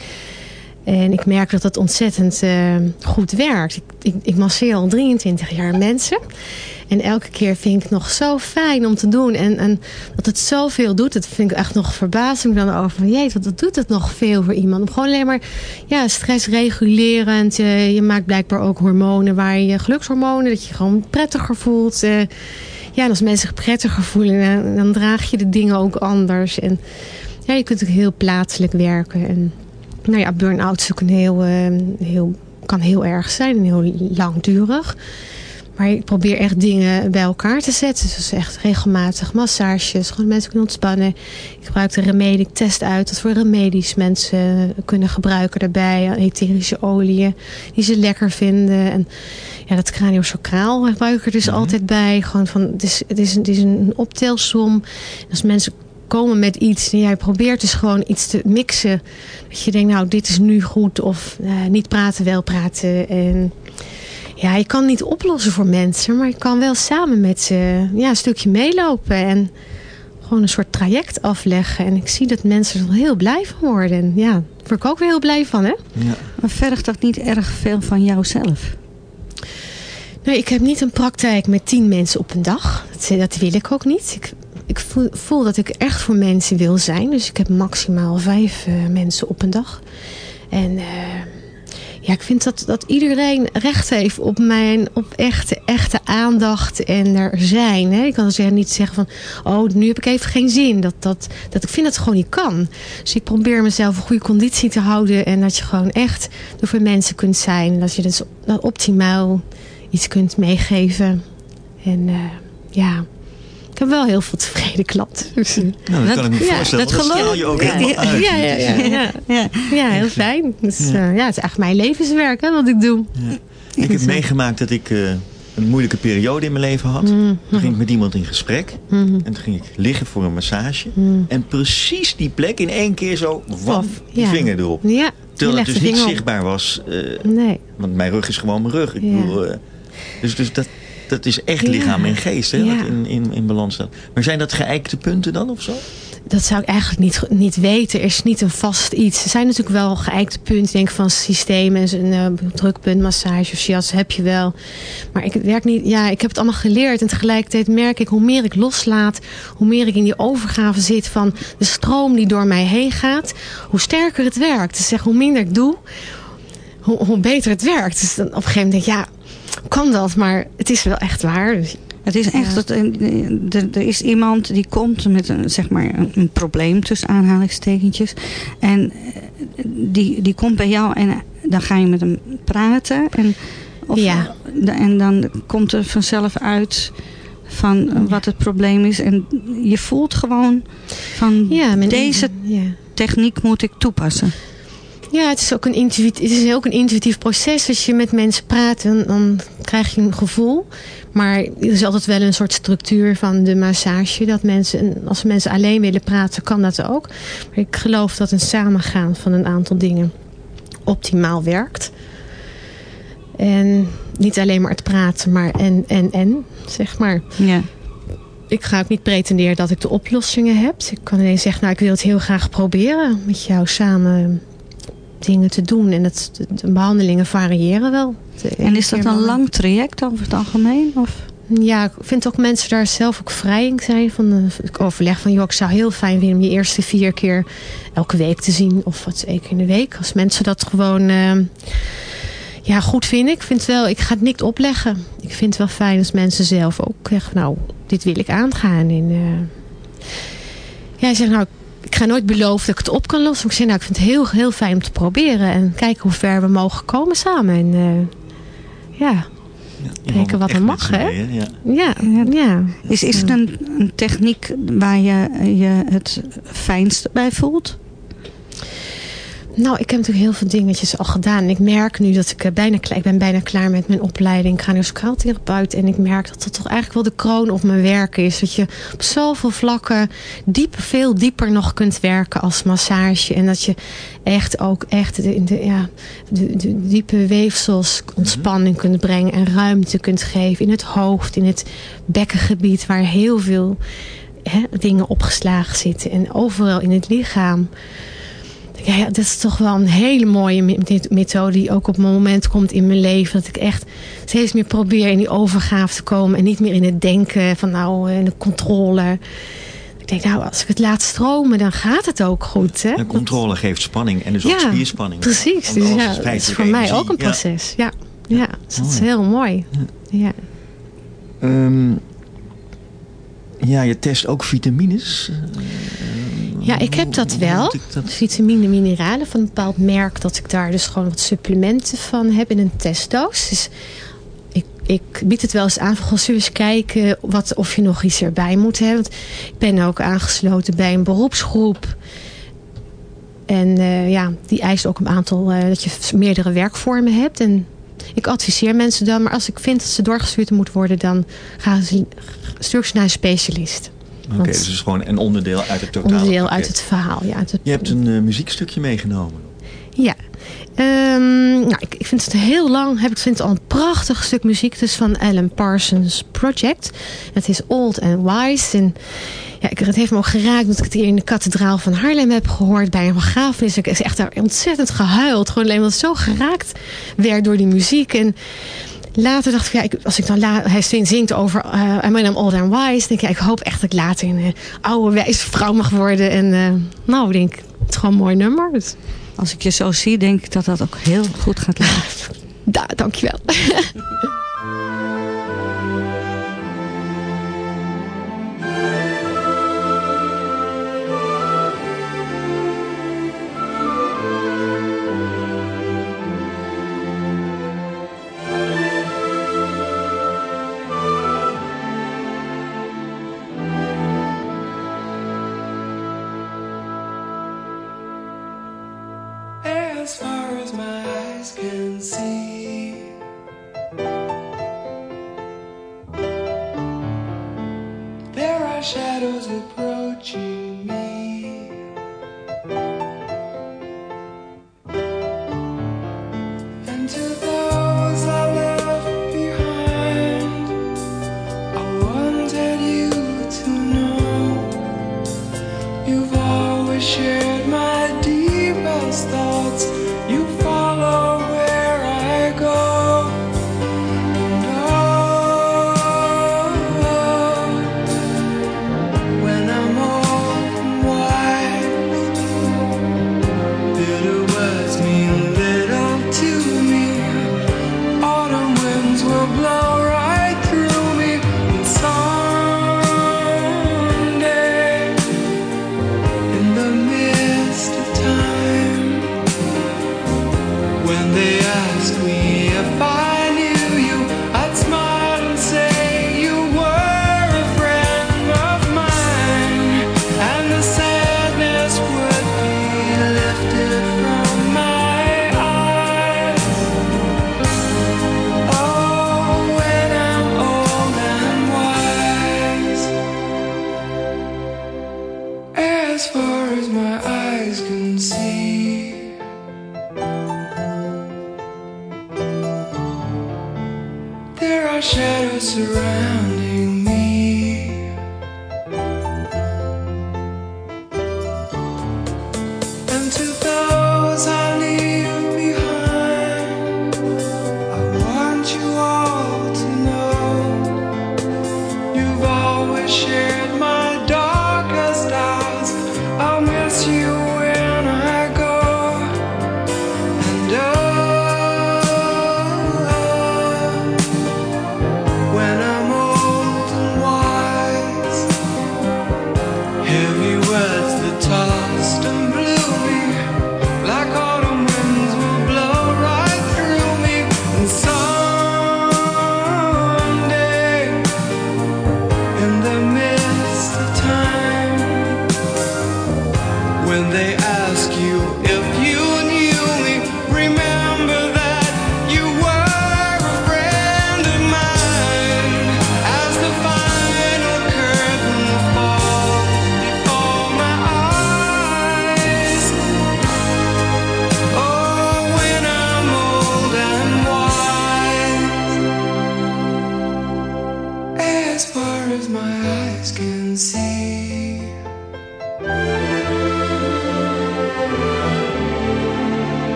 En ik merk dat dat ontzettend eh, goed werkt. Ik, ik, masseer al 23 jaar mensen. En elke keer vind ik het nog zo fijn om te doen. En, en dat het zoveel doet, dat vind ik echt nog verbazing dan over. Van, jeet, wat doet het nog veel voor iemand? Om gewoon alleen maar ja, stressregulerend. eh, je maakt blijkbaar ook hormonen waar je gelukshormonen. Dat je gewoon prettiger voelt. eh. ja, als mensen zich prettiger voelen, dan, dan draag je de dingen ook anders. En ja, je kunt ook heel plaatselijk werken. En nou ja, burn-out is ook een heel, eh, heel, kan heel erg zijn en heel langdurig. Maar ik probeer echt dingen bij elkaar te zetten. Dus echt regelmatig massages, gewoon mensen kunnen ontspannen. Ik gebruik de remedie, ik test uit wat voor remedies mensen kunnen gebruiken daarbij. Etherische oliën die ze lekker vinden. En ja, dat craniosacraal gebruik ik er dus altijd bij. Gewoon van, het, is, het, is, het is een optelsom. Als mensen komen met iets en jij probeert dus gewoon iets te mixen. Dat je denkt, nou, dit is nu goed. Of eh, niet praten, wel praten. En ja, je kan niet oplossen voor mensen. Maar je kan wel samen met ze ja, een stukje meelopen. En gewoon een soort traject afleggen. En ik zie dat mensen er heel blij van worden. En ja, daar word ik ook weer heel blij van, hè? Ja. Maar vergt dat niet erg veel van jouzelf? Nee, ik heb niet een praktijk met tien mensen op een dag. Dat, dat wil ik ook niet. Ik, ik voel, dat ik echt voor mensen wil zijn. Dus ik heb maximaal vijf eh, mensen op een dag. En eh, ja, ik vind dat, dat iedereen recht heeft op mijn op echte, echte aandacht en er zijn. Hè. Ik kan dus niet zeggen van, oh, nu heb ik even geen zin. Dat, dat, dat ik vind dat het gewoon niet kan. Dus ik probeer mezelf een goede conditie te houden. En dat je gewoon echt er voor mensen kunt zijn. Dat je dus optimaal iets kunt meegeven. En eh, ja, heb wel heel veel tevreden klanten. Dus, eh, Nou, dat, kan ik me ja, voorstellen. dat geloof je ook ja, helemaal ja, ja, ja, ja. Ja. Heel fijn. Dus, Ja. ja. het is eigenlijk mijn levenswerk hè, wat ik doe. Ik heb meegemaakt dat ik eh, een moeilijke periode in mijn leven had. Mm. Toen ging ik met iemand in gesprek. Mhm. En toen ging ik liggen voor een massage. Mm. En precies die plek in één keer zo, waf, die Ja. vinger erop. Ja, Terwijl het dus niet zichtbaar was. eh, Nee. want mijn rug is gewoon mijn rug. Ik Ja. bedoel, eh, dus dus dat, dat is echt lichaam en geest hè, wat in, in, in balans staat. Maar zijn dat geëikte punten dan of zo? Dat zou ik eigenlijk niet, niet weten. Er is niet een vast iets. Er zijn natuurlijk wel geëikte punten. Denk van systemen. Een uh, drukpunt, massage of shiatsu heb je wel. Maar ik werk niet. Ja, ik heb het allemaal geleerd. En tegelijkertijd merk ik hoe meer ik loslaat. Hoe meer ik in die overgave zit van de stroom die door mij heen gaat. Hoe sterker het werkt. Dus zeg, hoe minder ik doe. Hoe, hoe beter het werkt. Dus dan op een gegeven moment denk ik, ja, kan dat? Maar het is wel echt waar. Dus Het is echt, dat, er, is iemand die komt met een, zeg maar, een, een probleem tussen aanhalingstekentjes. En eh, die, die komt bij jou en eh, dan ga je met hem praten. En, of, Ja. en dan komt er vanzelf uit van wat het probleem is. En je voelt gewoon van ja, deze Ja. techniek moet ik toepassen. Ja, het is ook een intuïtief, het is ook een intuïtief proces. Als je met mensen praat, dan, dan krijg je een gevoel. Maar er is altijd wel een soort structuur van de massage. Dat mensen, als mensen alleen willen praten, kan dat ook. Maar ik geloof dat een samengaan van een aantal dingen optimaal werkt. En niet alleen maar het praten, maar en, en, en, zeg maar. Ja. Ik ga ook niet pretenderen dat ik de oplossingen heb. Ik kan alleen zeggen, nou, ik wil het heel graag proberen met jou samen dingen te doen. En het, de, de behandelingen variëren wel. En is dat een lang traject over het algemeen? Of? Ja, ik vind ook mensen daar zelf ook vrij in zijn. Van, eh, ik overleg van, joh, ik zou heel fijn vinden om je eerste vier keer elke week te zien. Of wat twee keer in de week. Als mensen dat gewoon eh, ja, goed vinden. Ik vind wel, ik ga het niet opleggen. Ik vind het wel fijn als mensen zelf ook zeggen, nou, dit wil ik aangaan. En, eh, ja, zegt, nou, ik ga nooit beloven dat ik het op kan lossen. Maar ik nou, ik vind het heel, heel fijn om te proberen. En kijken hoe ver we mogen komen samen. En eh, ja, Je Kijken wat er mag, hè? Ja. ja, ja. Is, is er een, een techniek waar je je het fijnst bij voelt? Nou, ik heb natuurlijk heel veel dingetjes al gedaan. Ik merk nu dat ik eh, bijna klaar, ik ben bijna klaar met mijn opleiding craniosacraaltherapeut. En ik merk dat dat toch eigenlijk wel de kroon op mijn werk is. Dat je op zoveel vlakken diep, veel dieper nog kunt werken als massage. En dat je echt ook echt de, de, ja, de diepe weefsels ontspanning kunt brengen. En ruimte kunt geven in het hoofd, in het bekkengebied. Waar heel veel hè, dingen opgeslagen zitten. En overal in het lichaam. Ja, ja, dat is toch wel een hele mooie methode die ook op een moment komt in mijn leven. Dat ik echt steeds meer probeer in die overgave te komen. En niet meer in het denken van nou, eh, in de controle. Ik denk nou, als ik het laat stromen, dan gaat het ook goed. Hè? En controle geeft spanning en dus ook spierspanning. Precies. Dus ja, is het is voor mij ook een Ja. proces. Ja, ja. dus dat is heel mooi. Ja. Ehm, ja, je test ook vitamines. Ja, ik heb dat wel. dat- Vitamine, mineralen van een bepaald merk. Dat ik daar dus gewoon wat supplementen van heb in een testdoos. Dus ik, ik bied het wel eens aan. Van, zullen we eens kijken wat, of je nog iets erbij moet hebben. Want ik ben ook aangesloten bij een beroepsgroep. En eh, ja, die eist ook een aantal, eh, dat je meerdere werkvormen hebt. En ik adviseer mensen dan. Maar als ik vind dat ze doorgestuurd moeten worden, dan gaan ze, stuur ik ze naar een specialist. Oké, dus het is gewoon een onderdeel uit het totale Onderdeel pakket. uit het verhaal. Ja, het- Je hebt een eh, muziekstukje meegenomen. Ja. Ehm, nou, ik, ik vind het heel lang, heb ik vind het al een prachtig stuk muziek. Is van Alan Parsons Project. Het is Old and Wise. En ja, ik, het heeft me ook geraakt dat ik het hier in de kathedraal van Haarlem heb gehoord bij een begrafenis. Ik heb echt daar ontzettend gehuild. Gewoon alleen omdat het zo geraakt werd door die muziek. En later dacht ik, ja, ik, als ik dan la, hij zingt over uh, I mean, I'm old and wise. denk ik, ja, ik hoop echt dat ik later een eh, oude wijze vrouw mag worden. En eh, nou, ik denk, het is gewoon een mooi nummer. Dus Als ik je zo zie, denk ik dat dat ook heel goed gaat lukken. Da, dankjewel.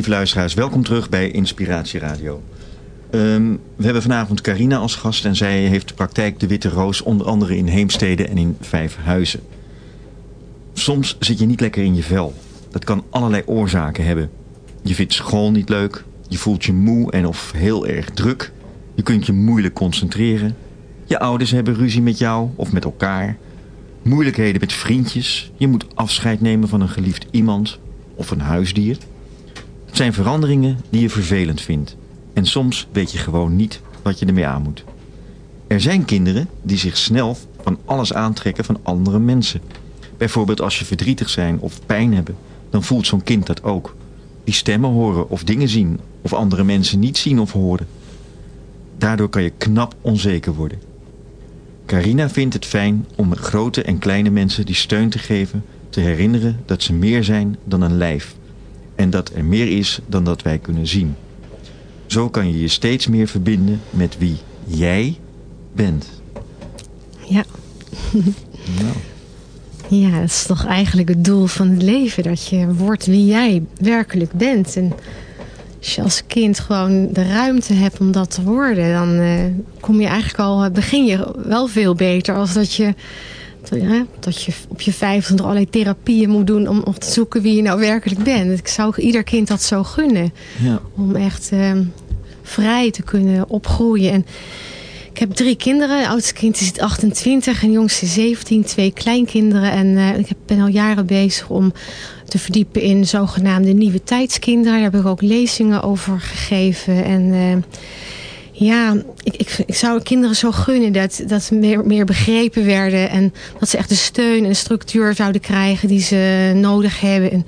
lieve luisteraars. Welkom terug bij Inspiratie Radio. Ehm, we hebben vanavond Carina als gast en zij heeft de praktijk De Witte Roos onder andere in Heemstede en in Vijfhuizen. Soms zit je niet lekker in je vel. Dat kan allerlei oorzaken hebben. Je vindt school niet leuk, je voelt je moe en of heel erg druk. Je kunt je moeilijk concentreren. Je ouders hebben ruzie met jou of met elkaar. Moeilijkheden met vriendjes. Je moet afscheid nemen van een geliefd iemand of een huisdier. Het zijn veranderingen die je vervelend vindt. En soms weet je gewoon niet wat je ermee aan moet. Er zijn kinderen die zich snel van alles aantrekken van andere mensen. Bijvoorbeeld als je verdrietig zijn of pijn hebben, dan voelt zo'n kind dat ook. Die stemmen horen of dingen zien of andere mensen niet zien of horen. Daardoor kan je knap onzeker worden. Carina vindt het fijn om grote en kleine mensen die steun te geven, te herinneren dat ze meer zijn dan een lijf. En dat er meer is dan dat wij kunnen zien. Zo kan je je steeds meer verbinden met wie jij bent. Ja. Nou, Ja, dat is toch eigenlijk het doel van het leven. Dat je wordt wie jij werkelijk bent. En als je als kind gewoon de ruimte hebt om dat te worden... dan eh, kom je eigenlijk al, begin je wel veel beter als dat je... ja, dat je op je vijftigste allerlei therapieën moet doen om, om te zoeken wie je nou werkelijk bent. Ik zou ieder kind dat zo gunnen. ja. Om echt eh, vrij te kunnen opgroeien. En ik heb drie kinderen. Het oudste kind is 28 en de jongste 17. Twee kleinkinderen. En eh, ik ben al jaren bezig om te verdiepen in zogenaamde nieuwe tijdskinderen. Daar heb ik ook lezingen over gegeven. En eh, ja, ik, ik, ik zou kinderen zo gunnen dat, dat ze meer, meer begrepen werden. En dat ze echt de steun en de structuur zouden krijgen die ze nodig hebben. En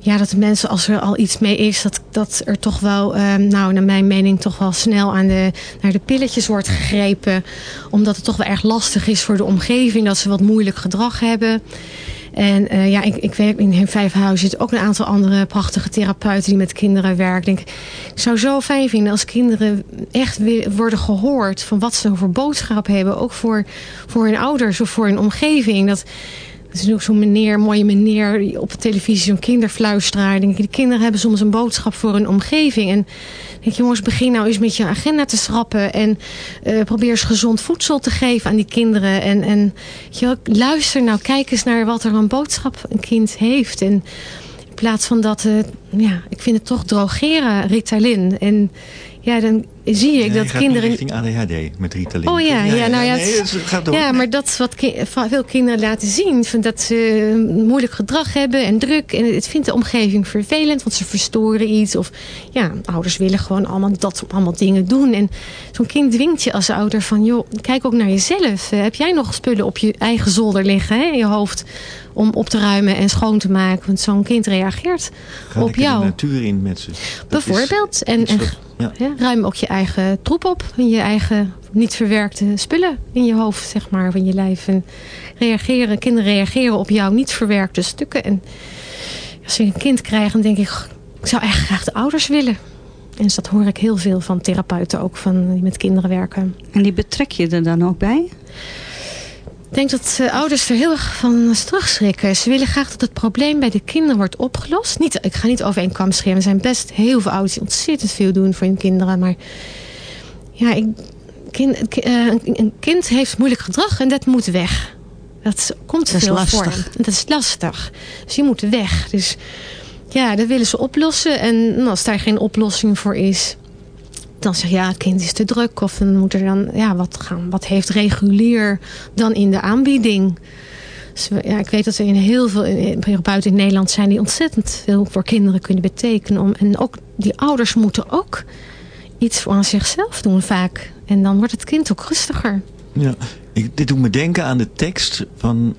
ja, dat de mensen, als er al iets mee is, dat, dat er toch wel, eh, nou, naar mijn mening, toch wel snel aan de, naar de pilletjes wordt gegrepen. Omdat het toch wel erg lastig is voor de omgeving, dat ze wat moeilijk gedrag hebben. En eh, ja, ik, ik weet, in Vijfhuizen zitten ook een aantal andere prachtige therapeuten die met kinderen werken. Ik, denk, ik zou zo fijn vinden als kinderen echt weer worden gehoord van wat ze voor boodschap hebben. Ook voor, voor hun ouders of voor hun omgeving. Dat, er is ook zo'n meneer, mooie meneer op de televisie, zo'n kinderfluisteraar. Ik Denk, die kinderen hebben soms een boodschap voor hun omgeving. En ik denk, jongens, begin nou eens met je agenda te schrappen. En eh, probeer eens gezond voedsel te geven aan die kinderen. En, en je luister nou, kijk eens naar wat er een boodschap een kind heeft. En in plaats van dat, eh, ja, ik vind het toch drogeren, Ritalin. En ja, dan zie ik dat kinderen... richting ADHD met Ritalin. Oh ja, ja, nou ja, nee, het- het gaat door. Ja, maar dat is wat ki- veel kinderen laten zien. Van dat ze moeilijk gedrag hebben en druk. En het vindt de omgeving vervelend, want ze verstoren iets. Of ja, ouders willen gewoon allemaal dat allemaal dingen doen. En zo'n kind dwingt je als ouder van... joh, kijk ook naar jezelf. Eh, heb jij nog spullen op je eigen zolder liggen hè, in je hoofd... om op te ruimen en schoon te maken? Want zo'n kind reageert Ga op jou. de natuur in met ze. Dat Bijvoorbeeld. En, iets en wat- ja. ja, ruim ook je eigen troep op. En je eigen niet verwerkte spullen in je hoofd, zeg maar, van je lijf. En reageren, kinderen reageren op jouw niet verwerkte stukken. En als ze een kind krijgen, dan denk ik, ik zou eigenlijk graag de ouders willen. En dus dat hoor ik heel veel van therapeuten ook, van, die met kinderen werken. En die betrek je er dan ook bij? Ik denk dat eh, ouders er heel erg van terugschrikken. Ze willen graag dat het probleem bij de kinderen wordt opgelost. Niet, ik ga niet over één kam scheren. Er zijn best heel veel ouders die ontzettend veel doen voor hun kinderen. Maar ja, ik, kind, ki- eh, een, kind heeft moeilijk gedrag en dat moet weg. Dat komt Dat veel voor. Dat is lastig. Dus die moet weg. Dus ja, dat willen ze oplossen. En nou, als daar geen oplossing voor is, dan zeg je ja, het kind is te druk. Of dan moet er dan, ja, wat, gaan, wat heeft regulier dan in de aanbieding? Dus ja, ik weet dat er in heel veel buiten in Nederland zijn die ontzettend veel voor kinderen kunnen betekenen. Om, en ook die ouders moeten ook iets voor zichzelf doen vaak. En dan wordt het kind ook rustiger. Ja, ik, dit doet me denken aan de tekst van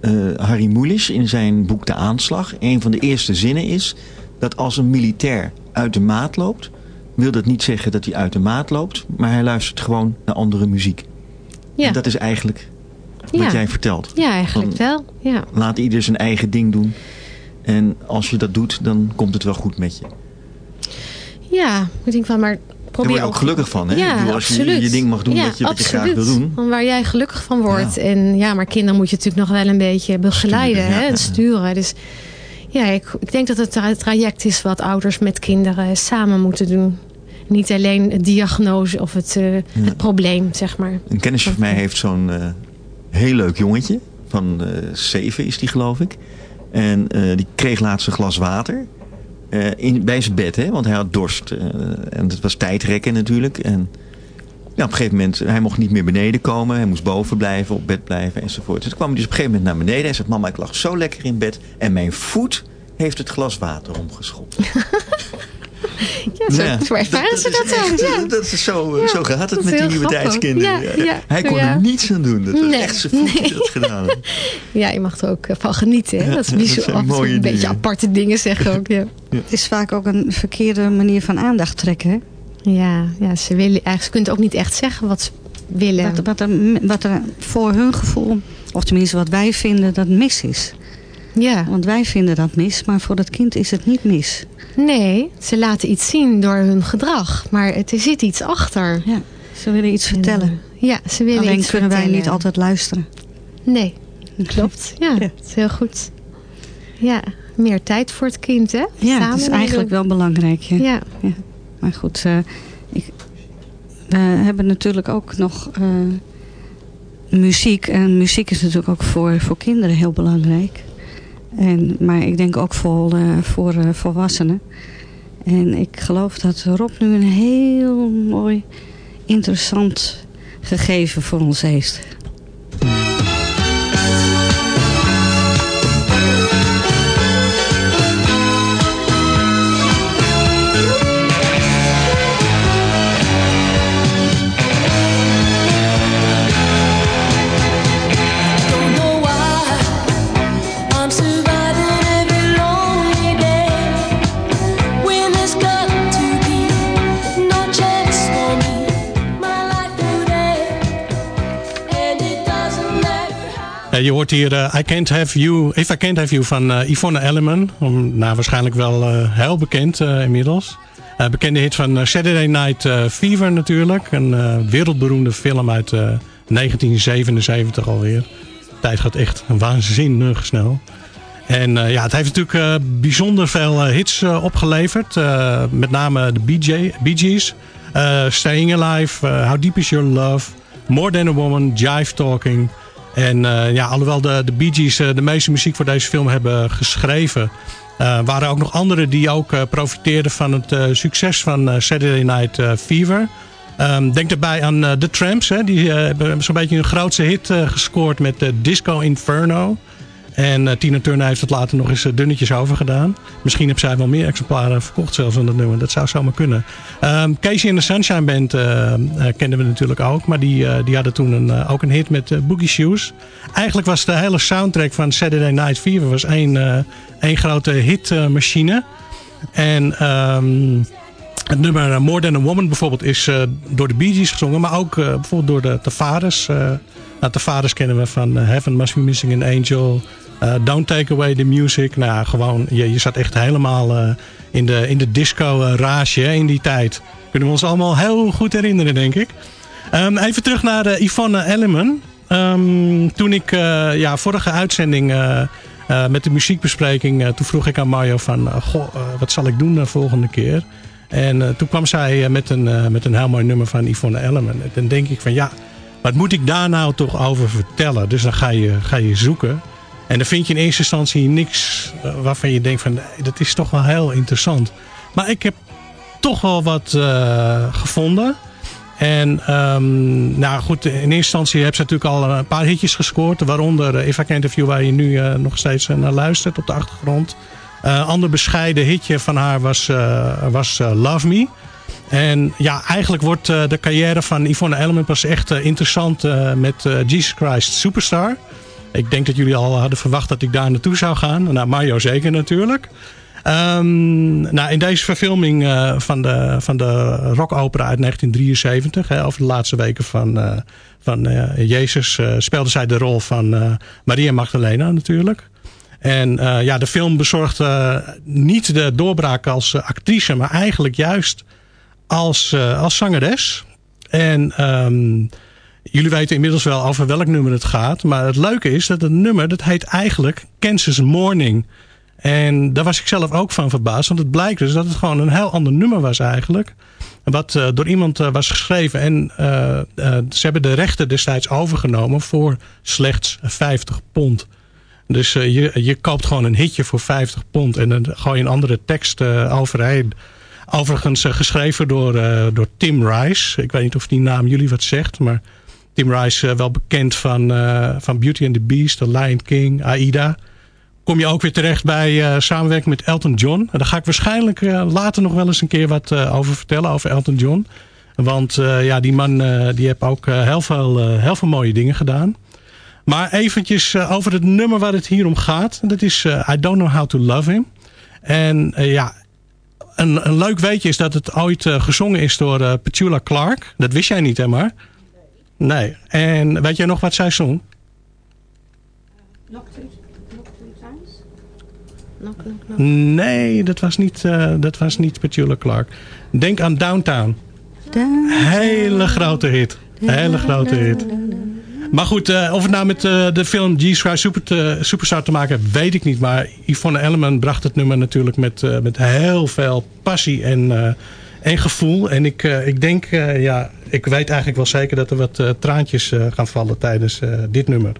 eh, Harry Mulisch in zijn boek De Aanslag. Een van de eerste zinnen is dat als een militair uit de maat loopt... wil dat niet zeggen dat hij uit de maat loopt... maar hij luistert gewoon naar andere muziek. Ja, En dat is eigenlijk wat ja. jij vertelt. ja eigenlijk Van- wel. Ja. Laat ieder zijn eigen ding doen. En als je dat doet, dan komt het wel goed met je. ja, ik denk van maar Daar probeer word je ook gelukkig van, hè? Ja, bedoel, als absoluut. je je ding mag doen ja, wat je, wat je graag wil doen. Van waar jij gelukkig van wordt. Ja. En ja, maar kinderen moet je natuurlijk nog wel een beetje begeleiden Sturen, hè, en sturen. Dus ja, ik, ik denk dat het tra- traject is wat ouders met kinderen samen moeten doen. Niet alleen het diagnose of het, eh, het probleem, zeg maar. Een kennisje van mij heeft zo'n eh, heel leuk jongetje. Van eh, zeven is die geloof ik. En die kreeg laatst een glas water. in, bij zijn bed, hè, want hij had dorst. en het was tijdrekken natuurlijk. En ja, op een gegeven moment, hij mocht niet meer beneden komen. Hij moest boven blijven, op bed blijven enzovoort. Dus toen kwam hij dus op een gegeven moment naar beneden. Hij zei, mama, ik lag zo lekker in bed. En mijn voet heeft het glas water omgeschopt. Ja, zo, Ja. zo ervaren ze dat ook. Ja. Dat is zo, zo gaat het met die nieuwe tijdskinderen. Ja, ja. Hij kon Ja. er niets aan doen. Dat was Nee, echt zijn nee. dat gedaan ja, je mag er ook eh, van genieten. Hè? Dat is mooie een beetje dingen. aparte dingen zeggen ook. Ja, Het is vaak ook een verkeerde manier van aandacht trekken. Hè? ja, ja ze willen eigenlijk ze kunnen ook niet echt zeggen wat ze willen. Wat, wat, er, wat er voor hun gevoel, of tenminste wat wij vinden, dat mis is. Ja, Want wij vinden dat mis, maar voor dat kind is het niet mis. Nee, ze laten iets zien door hun gedrag. Maar het, er zit iets achter. Ja, ze willen iets vertellen. En, ja, ze willen Alleen iets kunnen wij niet altijd luisteren. Nee, klopt. Ja, Ja. dat is heel goed. Ja, meer tijd voor het kind, hè? Ja, Samen dat is eigenlijk wel belangrijk. Ja. Ja, Maar goed, eh, ik, we hebben natuurlijk ook nog eh, muziek. En muziek is natuurlijk ook voor, voor kinderen heel belangrijk. En, maar ik denk ook voor, eh, voor eh, volwassenen. En ik geloof dat Rob nu een heel mooi, interessant gegeven voor ons heeft. Je hoort hier eh, I Can't Have You, If I Can't Have You van eh, Yvonne Elliman. Nou, waarschijnlijk wel eh, heel bekend eh, inmiddels. Eh, bekende hit van eh, Saturday Night eh, Fever natuurlijk. Een eh, wereldberoemde film uit eh, 1977 alweer. De tijd gaat echt waanzinnig snel. En eh, ja, het heeft natuurlijk eh, bijzonder veel eh, hits eh, opgeleverd. Eh, met name de BJ, Bee Gees. eh, Staying Alive, eh, How Deep Is Your Love, More Than A Woman, Jive Talking. En eh, ja, alhoewel de, de Bee Gees eh, de meeste muziek voor deze film hebben geschreven... eh, waren ook nog anderen die ook profiteerden van het succes van Saturday Night Fever... Ehm, denk daarbij aan eh, The Tramps. Hè? Die hebben zo'n beetje hun grootste hit gescoord met Disco Inferno. En eh, Tina Turner heeft het later nog eens eh, dunnetjes over gedaan. Misschien heeft zij wel meer exemplaren verkocht zelfs van dat nummer. Dat zou zomaar kunnen. Ehm, Casey and the Sunshine Band eh, kenden we natuurlijk ook. Maar die, die hadden toen een, ook een hit met Boogie Shoes. Eigenlijk was de hele soundtrack van Saturday Night Fever was één, één grote hitmachine. en... ehm, het nummer More Than A Woman bijvoorbeeld is door de Bee Gees gezongen. Maar ook bijvoorbeeld door de Tavares. eh nou, Tavares kennen we van Heaven Must Be Missing an Angel. Eh, Don't Take Away the Music. Nou, gewoon, je, je zat echt helemaal eh, in de, in de disco-rage in die tijd. Kunnen we ons allemaal heel goed herinneren, denk ik. Ehm, even terug naar eh, Yvonne Elliman. Ehm, toen ik, eh, ja, vorige uitzending... eh, eh, met de muziekbespreking, eh, toen vroeg ik aan Mario van... eh, goh, eh, wat zal ik doen de volgende keer? En eh, toen kwam zij eh, met, een, eh, met een heel mooi nummer van Yvonne Elliman. En dan denk ik van ja, wat moet ik daar nou toch over vertellen? Dus dan ga je, ga je zoeken. En dan vind je in eerste instantie niks eh, waarvan je denkt van nee, dat is toch wel heel interessant. Maar ik heb toch wel wat eh, gevonden. En ehm, nou goed, in eerste instantie heeft ze natuurlijk al een paar hitjes gescoord. Waaronder eh, If I You, waar je nu eh, nog steeds eh, naar luistert op de achtergrond. Een ander bescheiden hitje van haar was, eh, was eh, Love Me. En ja, eigenlijk wordt eh, de carrière van Yvonne Elliman pas echt eh, interessant eh, met eh, Jesus Christ Superstar. Ik denk dat jullie al hadden verwacht dat ik daar naartoe zou gaan. Nou, Mario zeker natuurlijk. Ehm, nou, in deze verfilming eh, van de, van de rockopera uit 1973, hè, over de laatste weken van, eh, van eh, Jezus, speelde zij de rol van Maria Magdalena natuurlijk. En ja, de film bezorgde niet de doorbraak als actrice, maar eigenlijk juist als, als zangeres. En ehm, jullie weten inmiddels wel over welk nummer het gaat. Maar het leuke is dat het nummer, dat heet eigenlijk Kansas Morning. En daar was ik zelf ook van verbaasd. Want het blijkt dus dat het gewoon een heel ander nummer was eigenlijk. Wat eh, door iemand eh, was geschreven. En eh, ze hebben de rechten destijds overgenomen voor slechts 50 pond. Dus je, je koopt gewoon een hitje voor 50 pond. En dan gooi je een andere tekst overheen. Overigens geschreven door, door Tim Rice. Ik weet niet of die naam jullie wat zegt. Maar Tim Rice, eh, wel bekend van, eh, van Beauty and the Beast, The Lion King, Aida. kom je ook weer terecht bij eh, samenwerking met Elton John. Daar ga ik waarschijnlijk later nog wel eens een keer wat over vertellen, over Elton John. Want ja, die man die heeft ook heel, veel, heel veel mooie dingen gedaan. Maar eventjes over het nummer waar het hier om gaat. Dat is I Don't Know How To Love Him. En ja, een, een leuk weetje is dat het ooit gezongen is door Petula Clark. Dat wist jij niet, hè maar? Nee. En weet jij nog wat zij zong? Nee, dat was niet, eh, dat was niet Petula Clark. Denk aan Downtown. Hele grote hit. Hele grote hit. Maar goed, eh, of het nou met eh, de film G-Sky Super te- Superstar te maken heeft, weet ik niet. Maar Yvonne Elleman bracht het nummer natuurlijk met, met heel veel passie en, en gevoel. En ik, eh, ik denk, eh, ja, ik weet eigenlijk wel zeker dat er wat eh, traantjes gaan vallen tijdens dit nummer.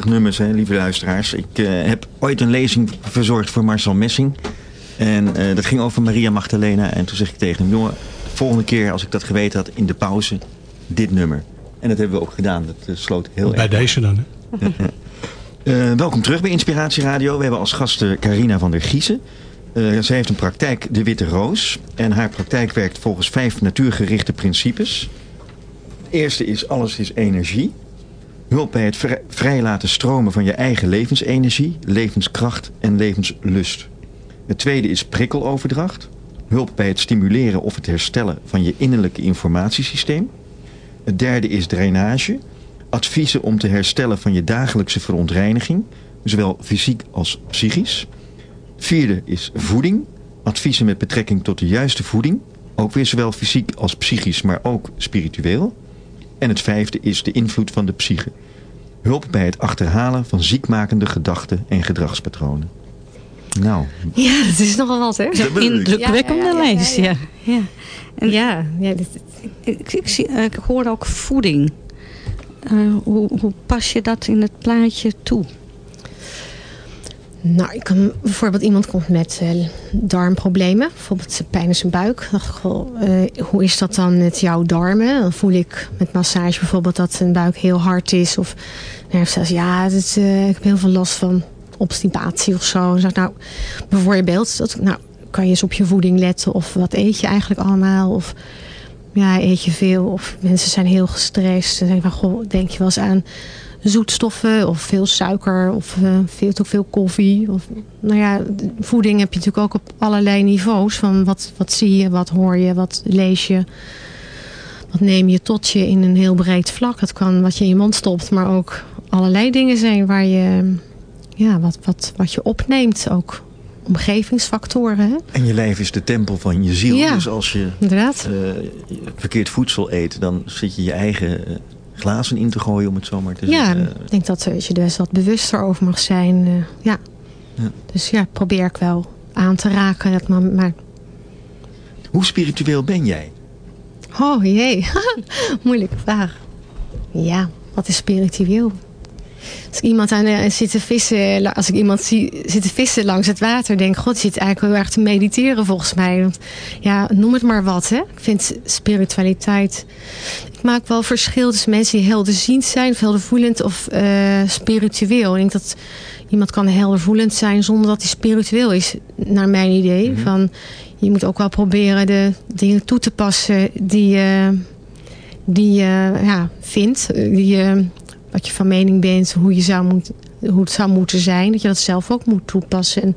Prachtig nummer, hè, lieve luisteraars. Ik eh, heb ooit een lezing verzorgd voor Marcel Messing. En eh, dat ging over Maria Magdalena. En toen zeg ik tegen hem, jongen, de volgende keer als ik dat geweten had in de pauze, dit nummer. En dat hebben we ook gedaan. Dat eh, sloot heel Bij erg. deze dan, hè? Welkom terug bij Inspiratie Radio. We hebben als gasten Carina van der Giezen. Eh, zij heeft een praktijk, De Witte Roos. En haar praktijk werkt volgens vijf natuurgerichte principes. Het eerste is, alles is energie. Hulp bij het vrij, laten stromen van je eigen levensenergie, levenskracht en levenslust. Het tweede is prikkeloverdracht. Hulp bij het stimuleren of het herstellen van je innerlijke informatiesysteem. Het derde is drainage. Adviezen om te herstellen van je dagelijkse verontreiniging, zowel fysiek als psychisch. Vierde is voeding. Adviezen met betrekking tot de juiste voeding. Ook weer zowel fysiek als psychisch, maar ook spiritueel. En het vijfde is de invloed van de psyche. Hulp bij het achterhalen van ziekmakende gedachten en gedragspatronen. Nou, Ja, dat is nogal wat, hè? Ik. Indrukwekkende Ja, ja, ja, ja, lijst, ja. ja. ja. En Ja, ja dit, ik, ik, zie, ik hoor ook voeding. Eh, hoe, hoe pas je dat in het plaatje toe? Nou, ik kan bijvoorbeeld iemand komt met eh, darmproblemen, bijvoorbeeld pijn in zijn buik. Dan dacht ik wel, eh, hoe is dat dan met jouw darmen? Dan voel ik met massage bijvoorbeeld dat zijn buik heel hard is. Of zelfs ja, eh, ik heb heel veel last van obstipatie of zo. Dan zeg ik, nou, bijvoorbeeld, dat, nou, kan je eens op je voeding letten of wat eet je eigenlijk allemaal? Of ja, eet je veel? Of mensen zijn heel gestrest. Dan denk ik van, goh, denk je wel eens aan zoetstoffen of veel suiker of eh, veel te veel koffie. Of, nou ja, voeding heb je natuurlijk ook op allerlei niveaus. Van wat, wat zie je, wat hoor je, wat lees je. Wat neem je tot je in een heel breed vlak. Het kan wat je in je mond stopt, maar ook allerlei dingen zijn waar je, ja, wat, wat, wat je opneemt. Ook omgevingsfactoren, hè? en je lijf is de tempel van je ziel. Ja. Dus als je eh, verkeerd voedsel eet, dan zit je je eigen eh, glazen in te gooien, om het zo maar te Ja, zeggen. ik denk dat je er best wat bewuster over mag zijn. eh, ja. Ja. Dus ja, probeer ik wel aan te raken. Dat maar, maar Hoe spiritueel ben jij? Oh jee, moeilijke vraag. Ja, wat is spiritueel? Als ik iemand aan de, zit te vissen, als ik iemand zie zitten vissen langs het water, denk ik, god, die zit eigenlijk heel erg te mediteren volgens mij. Want ja, noem het maar wat, hè. Ik vind spiritualiteit, ik maak wel verschil tussen mensen die helderziend zijn, of heldervoelend of eh, spiritueel. Ik denk dat iemand kan heldervoelend zijn zonder dat hij spiritueel is, naar mijn idee. Van, je moet ook wel proberen de dingen toe te passen die je, die je ja, vindt. eh, Die je, wat je van mening bent, hoe, je zou moet, hoe het zou moeten zijn. Dat je dat zelf ook moet toepassen. En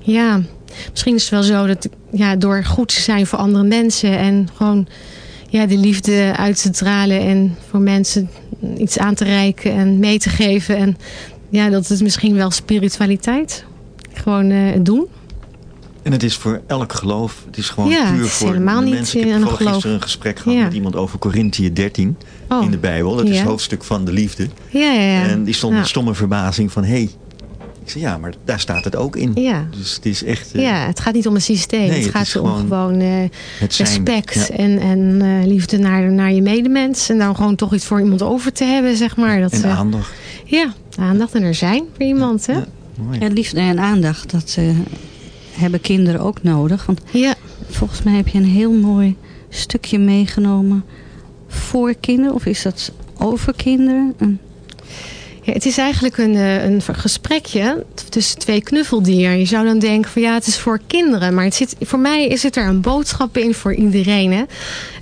ja, misschien is het wel zo dat ja, door goed te zijn voor andere mensen en gewoon ja, de liefde uit te dralen en voor mensen iets aan te reiken en mee te geven. En ja, dat is misschien wel spiritualiteit. Gewoon eh, het doen. En het is voor elk geloof, het is gewoon Ja, puur is voor helemaal de niet mensen. Ik heb een toevallig geloof. gisteren een gesprek gehad Ja. met iemand over Corinthië 13 Oh. in de Bijbel. Dat is Ja. het hoofdstuk van de liefde. Ja, ja, ja. En die stond ja. met stomme verbazing van, hé, hey. ik zei ja, maar daar staat het ook in. Ja. Dus het is echt eh, Ja, het gaat niet om een systeem. Nee, het het gaat om gewoon gewoon eh, het respect Ja. en, en eh, liefde naar, naar je medemens. En dan gewoon toch iets voor iemand over te hebben, zeg maar. Dat, En eh, aandacht. ja, aandacht en er zijn voor iemand, hè? Ja, mooi. Ja, liefde en aandacht, dat eh, hebben kinderen ook nodig. Want Ja, volgens mij heb je een heel mooi stukje meegenomen voor kinderen. Of is dat over kinderen? Een- Het is eigenlijk een, eh, een gesprekje tussen twee knuffeldieren. Je zou dan denken van ja, het is voor kinderen. Maar het zit, voor mij is het er een boodschap in voor iedereen. Hè?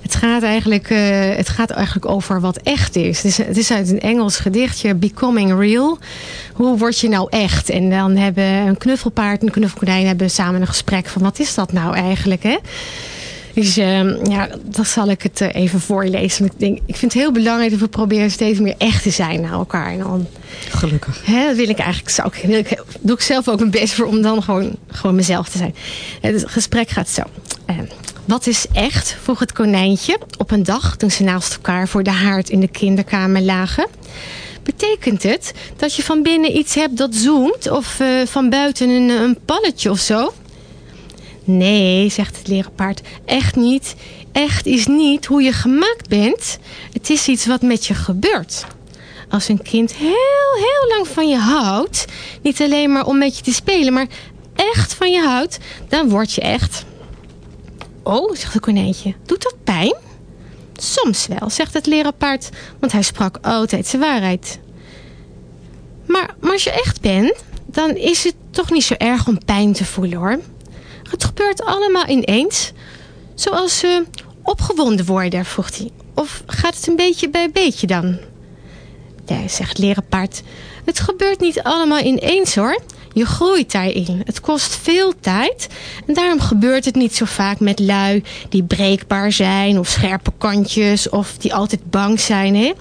Het, gaat eigenlijk, eh, het gaat eigenlijk over wat echt is. Het, is. het is uit een Engels gedichtje, Becoming Real. Hoe word je nou echt? En dan hebben een knuffelpaard en een knuffelkonijn hebben samen een gesprek van wat is dat nou eigenlijk? Hè? Dus eh, ja, dan zal ik het eh, even voorlezen. Ik, denk, ik vind het heel belangrijk dat we proberen steeds meer echt te zijn naar elkaar. En dan Gelukkig. Hè, dat wil ik eigenlijk, zou ik, wil ik, doe ik zelf ook mijn best voor om dan gewoon, gewoon mezelf te zijn. Het gesprek gaat zo. Eh, wat is echt, vroeg het konijntje op een dag toen ze naast elkaar voor de haard in de kinderkamer lagen. Betekent het dat je van binnen iets hebt dat zoomt of eh, van buiten een, een palletje of zo? Nee, zegt het leren paard, echt niet. Echt is niet hoe je gemaakt bent. Het is iets wat met je gebeurt. Als een kind heel, heel lang van je houdt, niet alleen maar om met je te spelen, maar echt van je houdt, dan word je echt. Oh, zegt het konijntje, doet dat pijn? Soms wel, zegt het leren paard, want hij sprak altijd zijn waarheid. Maar, maar als je echt bent, dan is het toch niet zo erg om pijn te voelen hoor. Het gebeurt allemaal ineens. Zoals eh, opgewonden worden, vroeg hij. Of gaat het een beetje bij beetje dan? Ja, zegt leren paard. Het gebeurt niet allemaal ineens hoor. Je groeit daarin. Het kost veel tijd. En daarom gebeurt het niet zo vaak met lui die breekbaar zijn of scherpe kantjes of die altijd bang zijn. Hè?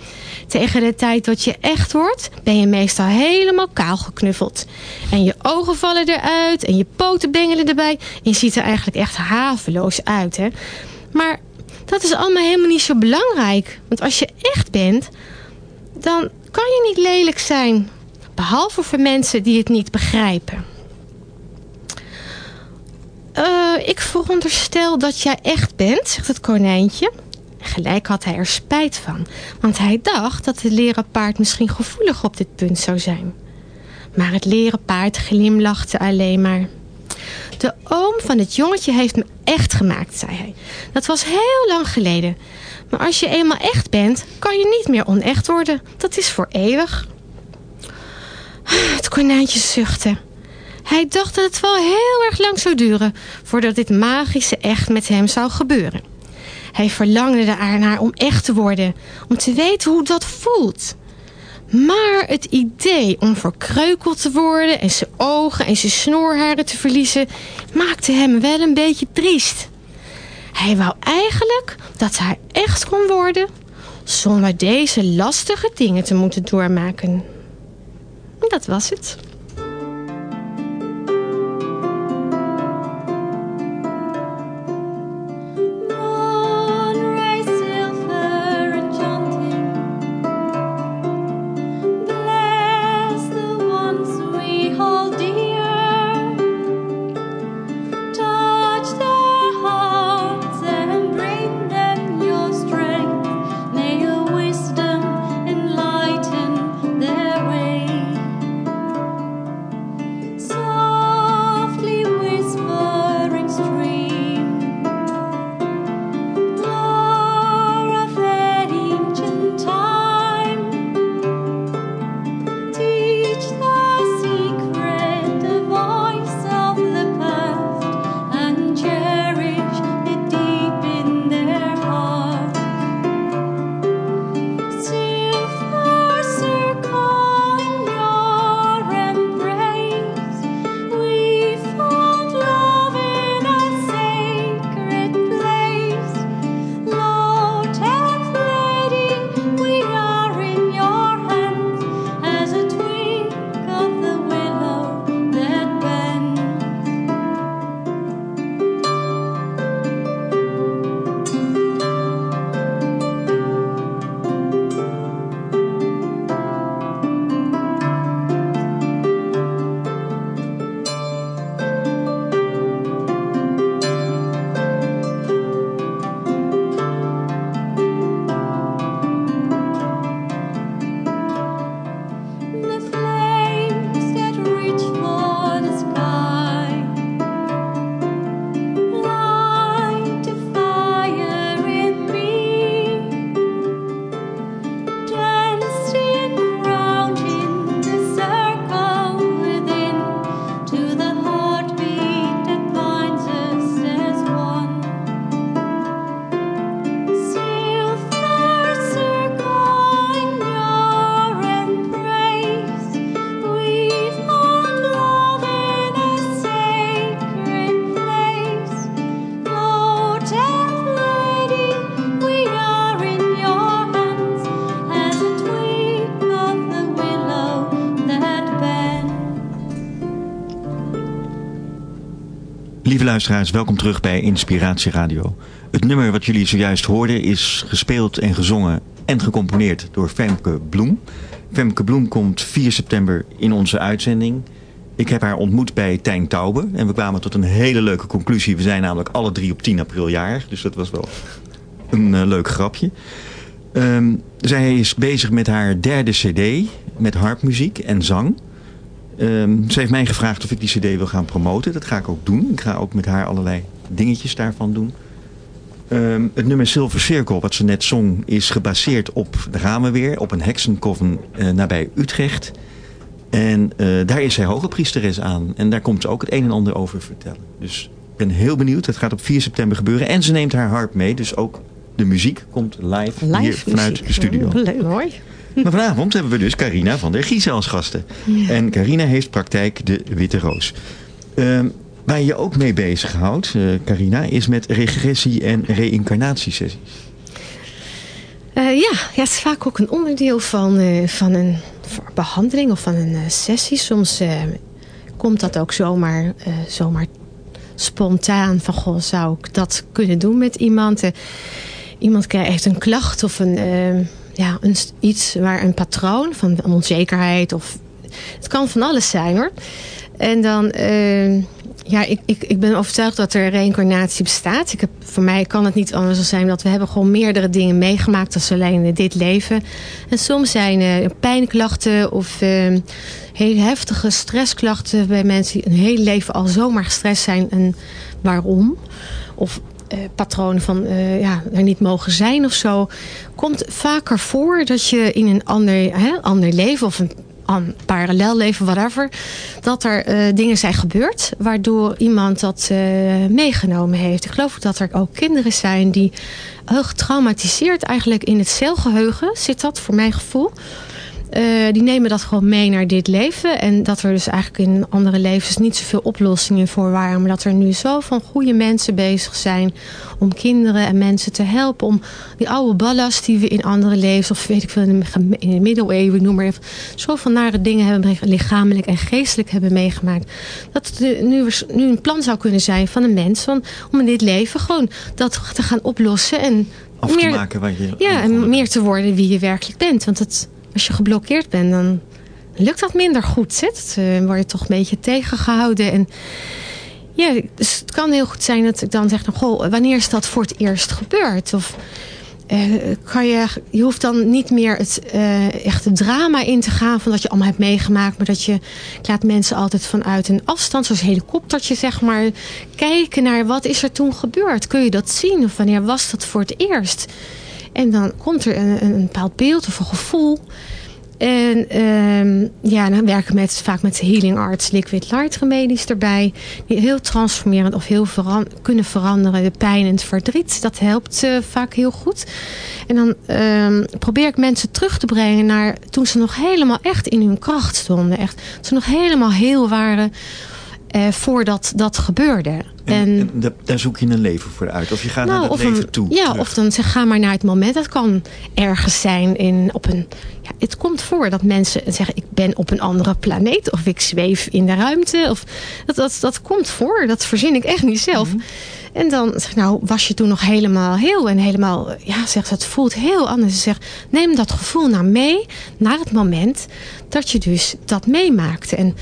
Tegen de tijd dat je echt wordt, ben je meestal helemaal kaal geknuffeld. En je ogen vallen eruit en je poten bengelen erbij. Je ziet er eigenlijk echt haveloos uit. Hè? Maar dat is allemaal helemaal niet zo belangrijk. Want als je echt bent, dan kan je niet lelijk zijn. Behalve voor mensen die het niet begrijpen. Eh, ik veronderstel dat jij echt bent, zegt het konijntje. Gelijk had hij er spijt van, want hij dacht dat het leren paard misschien gevoelig op dit punt zou zijn. Maar het leren paard glimlachte alleen maar. De oom van het jongetje heeft me echt gemaakt, zei hij. Dat was heel lang geleden. Maar als je eenmaal echt bent, kan je niet meer onecht worden. Dat is voor eeuwig. Het konijntje zuchtte. Hij dacht dat het wel heel erg lang zou duren voordat dit magische echt met hem zou gebeuren. Hij verlangde ernaar om echt te worden, om te weten hoe dat voelt. Maar het idee om verkreukeld te worden en zijn ogen en zijn snoorharen te verliezen maakte hem wel een beetje triest. Hij wou eigenlijk dat hij echt kon worden zonder deze lastige dingen te moeten doormaken. Dat was het. Luisteraars, welkom terug bij Inspiratie Radio. Het nummer wat jullie zojuist hoorden is gespeeld en gezongen en gecomponeerd door Femke Bloem. Femke Bloem komt 4 september in onze uitzending. Ik heb haar ontmoet bij Tijn Taube en we kwamen tot een hele leuke conclusie. We zijn namelijk alle drie op 10 april jarig, dus dat was wel een eh, leuk grapje. Ehm, zij is bezig met haar derde cd met harpmuziek en zang. Ehm, ze heeft mij gevraagd of ik die cd wil gaan promoten. Dat ga ik ook doen. Ik ga ook met haar allerlei dingetjes daarvan doen. Ehm, het nummer Silver Circle, wat ze net zong, is gebaseerd op, daar gaan we weer, op een heksenkoven eh, nabij Utrecht. En eh, daar is zij hoge priesteres aan. En daar komt ze ook het een en ander over vertellen. Dus ik ben heel benieuwd. Het gaat op 4 september gebeuren. En ze neemt haar harp mee. Dus ook de muziek komt live, Live hier vanuit muziek. de studio. Leuk. Mooi. Maar vanavond hebben we dus Carina van der Giezen als gasten. En Carina heeft praktijk De Witte Roos. Ehm, waar je je ook mee bezighoudt, eh Carina, is met regressie- en reïncarnatiesessies. Eh, ja, ja, het is vaak ook een onderdeel van, eh, van een behandeling of van een sessie. Soms komt dat ook zomaar, zomaar spontaan van, goh, zou ik dat kunnen doen met iemand? Iemand krijgt een klacht of een, ja, iets waar een patroon van onzekerheid of het kan van alles zijn hoor. En dan, eh, ja, ik, ik, ik ben overtuigd dat er reïncarnatie bestaat. Ik heb, voor mij kan het niet anders zijn dat we hebben gewoon meerdere dingen meegemaakt als alleen dit leven. En soms zijn eh, pijnklachten of eh, heel heftige stressklachten bij mensen die een heel leven al zomaar gestrest zijn. En waarom? Of eh, patronen van eh, ja, er niet mogen zijn of zo. Komt vaker voor dat je in een ander, hè, ander leven of een an- parallel leven, whatever, dat er eh, dingen zijn gebeurd waardoor iemand dat meegenomen heeft. Ik geloof dat er ook kinderen zijn die heel getraumatiseerd eigenlijk in het celgeheugen zit dat voor mijn gevoel. Eh, die nemen dat gewoon mee naar dit leven. En dat er dus eigenlijk in andere levens niet zoveel oplossingen voor waren. Maar dat er nu zoveel goede mensen bezig zijn om kinderen en mensen te helpen. Om die oude ballast die we in andere levens, of weet ik veel, in de, geme- in de middeleeuwen, noem maar even. Zoveel nare dingen hebben lichamelijk en geestelijk hebben meegemaakt. Dat het nu, nu, een plan zou kunnen zijn van een mens. Van, om in dit leven gewoon dat te gaan oplossen. En Af te maken wat je... ja, en meer te worden wie je werkelijk bent. Want het, als je geblokkeerd bent, dan lukt dat minder goed. Het, eh, word je toch een beetje tegengehouden. En ja, dus het kan heel goed zijn dat ik dan zeg, nou, goh, wanneer is dat voor het eerst gebeurd? Of eh, kan je, je hoeft dan niet meer het eh, echte drama in te gaan van dat je allemaal hebt meegemaakt, maar dat je ik laat mensen altijd vanuit een afstand, zoals een helikoptertje zeg maar, kijken naar wat is er toen gebeurd. Kun je dat zien of wanneer was dat voor het eerst? En dan komt er een, een bepaald beeld of een gevoel. En ehm, ja, dan werken we met, vaak met healing arts, liquid light remedies erbij. Die heel transformerend of heel kunnen veranderen. De pijn en het verdriet, dat helpt eh, vaak heel goed. En dan ehm, probeer ik mensen terug te brengen naar toen ze nog helemaal echt in hun kracht stonden. Echt, ze nog helemaal heel waren eh, voordat dat gebeurde. En, en da- daar zoek je een leven voor uit. Of je gaat naar dat leven een- toe. Ja, terug. of dan zeg, ga maar naar het moment. Dat kan ergens zijn in, op een... Ja, het komt voor dat mensen zeggen, ik ben op een andere planeet. Of ik zweef in de ruimte. Of, dat, dat, dat komt voor. Dat verzin ik echt niet zelf. Mhm. En dan zeg ik, nou, was je toen nog helemaal heel en helemaal... Ja, zegt ze, het voelt heel anders. Ze zegt, neem dat gevoel nou mee naar het moment dat je dus dat meemaakte. En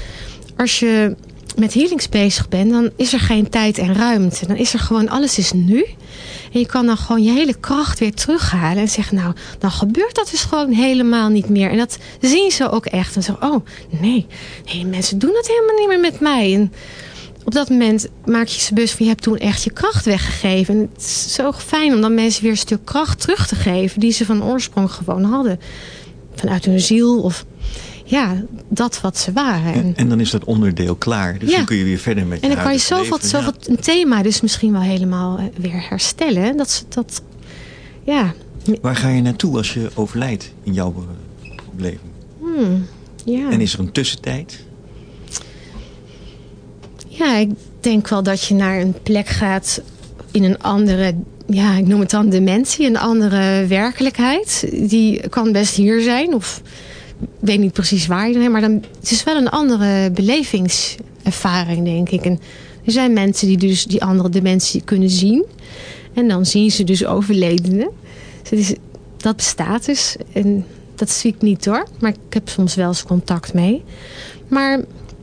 als je met healings bezig bent, dan is er geen tijd en ruimte. Dan is er gewoon, alles is nu. En je kan dan gewoon je hele kracht weer terughalen. En zeggen, nou, dan gebeurt dat dus gewoon helemaal niet meer. En dat zien ze ook echt. En zeggen, oh, nee, mensen doen dat helemaal niet meer met mij. En op dat moment maak je ze bewust van, je hebt toen echt je kracht weggegeven. En het is zo fijn om dan mensen weer een stuk kracht terug te geven. Die ze van oorsprong gewoon hadden. Vanuit hun ziel of ja, dat wat ze waren. En, dan is dat onderdeel klaar. Dus Ja. dan kun je weer verder met je en dan kan je zoveel, leven. zoveel een thema dus misschien wel helemaal eh, weer herstellen. Dat, ze- dat ja. Waar ga je naartoe als je overlijdt in jouw eh, leven? hmm, ja. En is er een tussentijd? ja, ik denk wel dat je naar een plek gaat in een andere, ja, ik noem het dan dimensie, een andere werkelijkheid. Die kan best hier zijn of weet niet precies waar je bent, maar dan, het is wel een andere belevingservaring, denk ik. En er zijn mensen die dus die andere dimensie kunnen zien. En dan zien ze dus overledenen. Dus dat bestaat dus. En dat zie ik niet hoor. Maar ik heb soms wel eens contact mee. Maar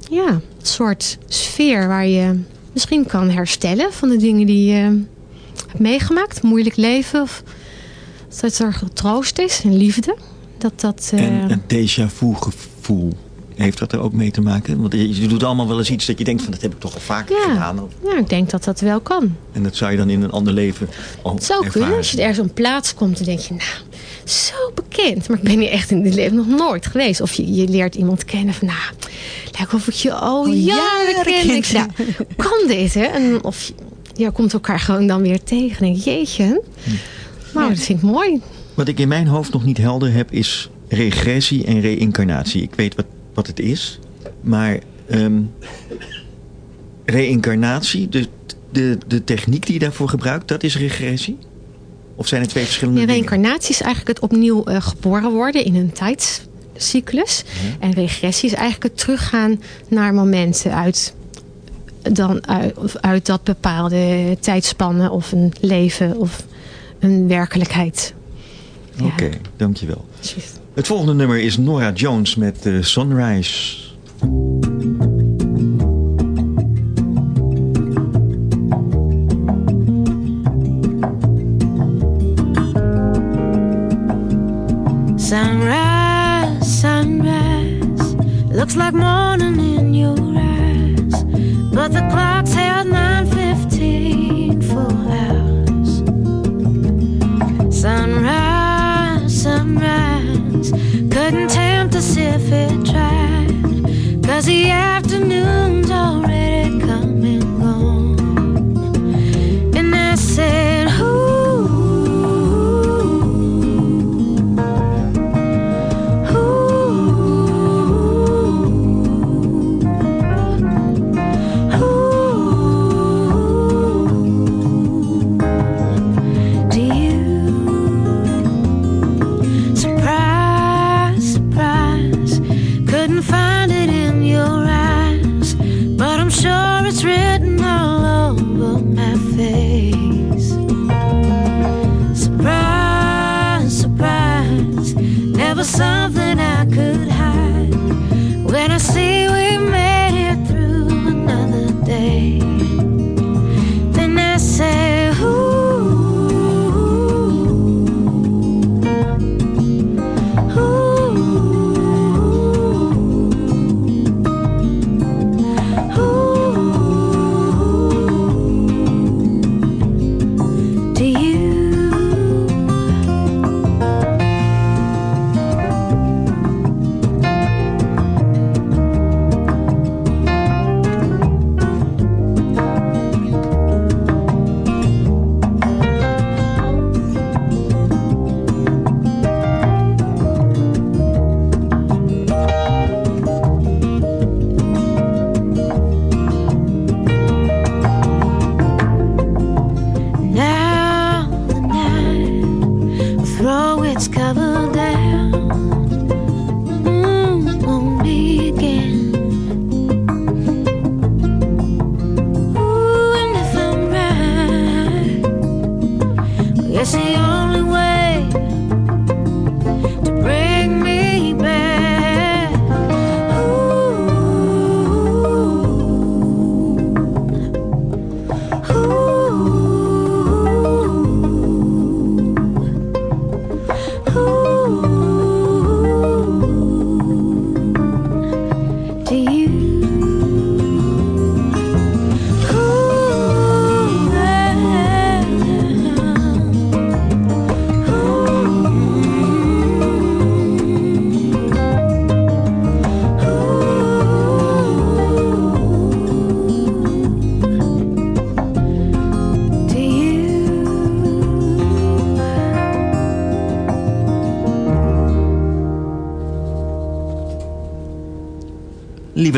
ja, een soort sfeer waar je misschien kan herstellen van de dingen die je hebt meegemaakt. Moeilijk leven. Of dat er troost is en liefde. Dat dat... eh, En een déjà vu gevoel. Heeft dat er ook mee te maken? Want je je doet allemaal wel eens iets dat je denkt van dat heb ik toch al vaker Ja. gedaan. Ja, ik denk dat dat wel kan. En dat zou je dan in een ander leven al Het zou ervaren. kunnen. Als je ergens op een plaats komt, dan denk je, nou, zo bekend. Maar ik ben hier echt in dit leven nog nooit geweest. Of je, je leert iemand kennen van, nou, lijkt of ik je al jaren, jaren ken. Ik nou, hoe kan dit, hè? En of je ja, komt elkaar gewoon dan weer tegen. En denk jeetje. Nou, dat vind ik mooi. Wat ik in mijn hoofd nog niet helder heb is regressie en reïncarnatie. Ik weet wat, wat het is. Maar ehm reïncarnatie, de, de, de techniek die je daarvoor gebruikt, dat is regressie? Of zijn het twee verschillende Ja, dingen? reïncarnatie is eigenlijk het opnieuw eh, geboren worden in een tijdscyclus. En regressie is eigenlijk het teruggaan naar momenten uit, dan uit, of uit dat bepaalde tijdspannen of een leven of een werkelijkheid. Ja. Oké, dankjewel. Alsjeblieft. Het volgende nummer is Nora Jones met eh, Sunrise. Sunrise, sunrise, looks like morning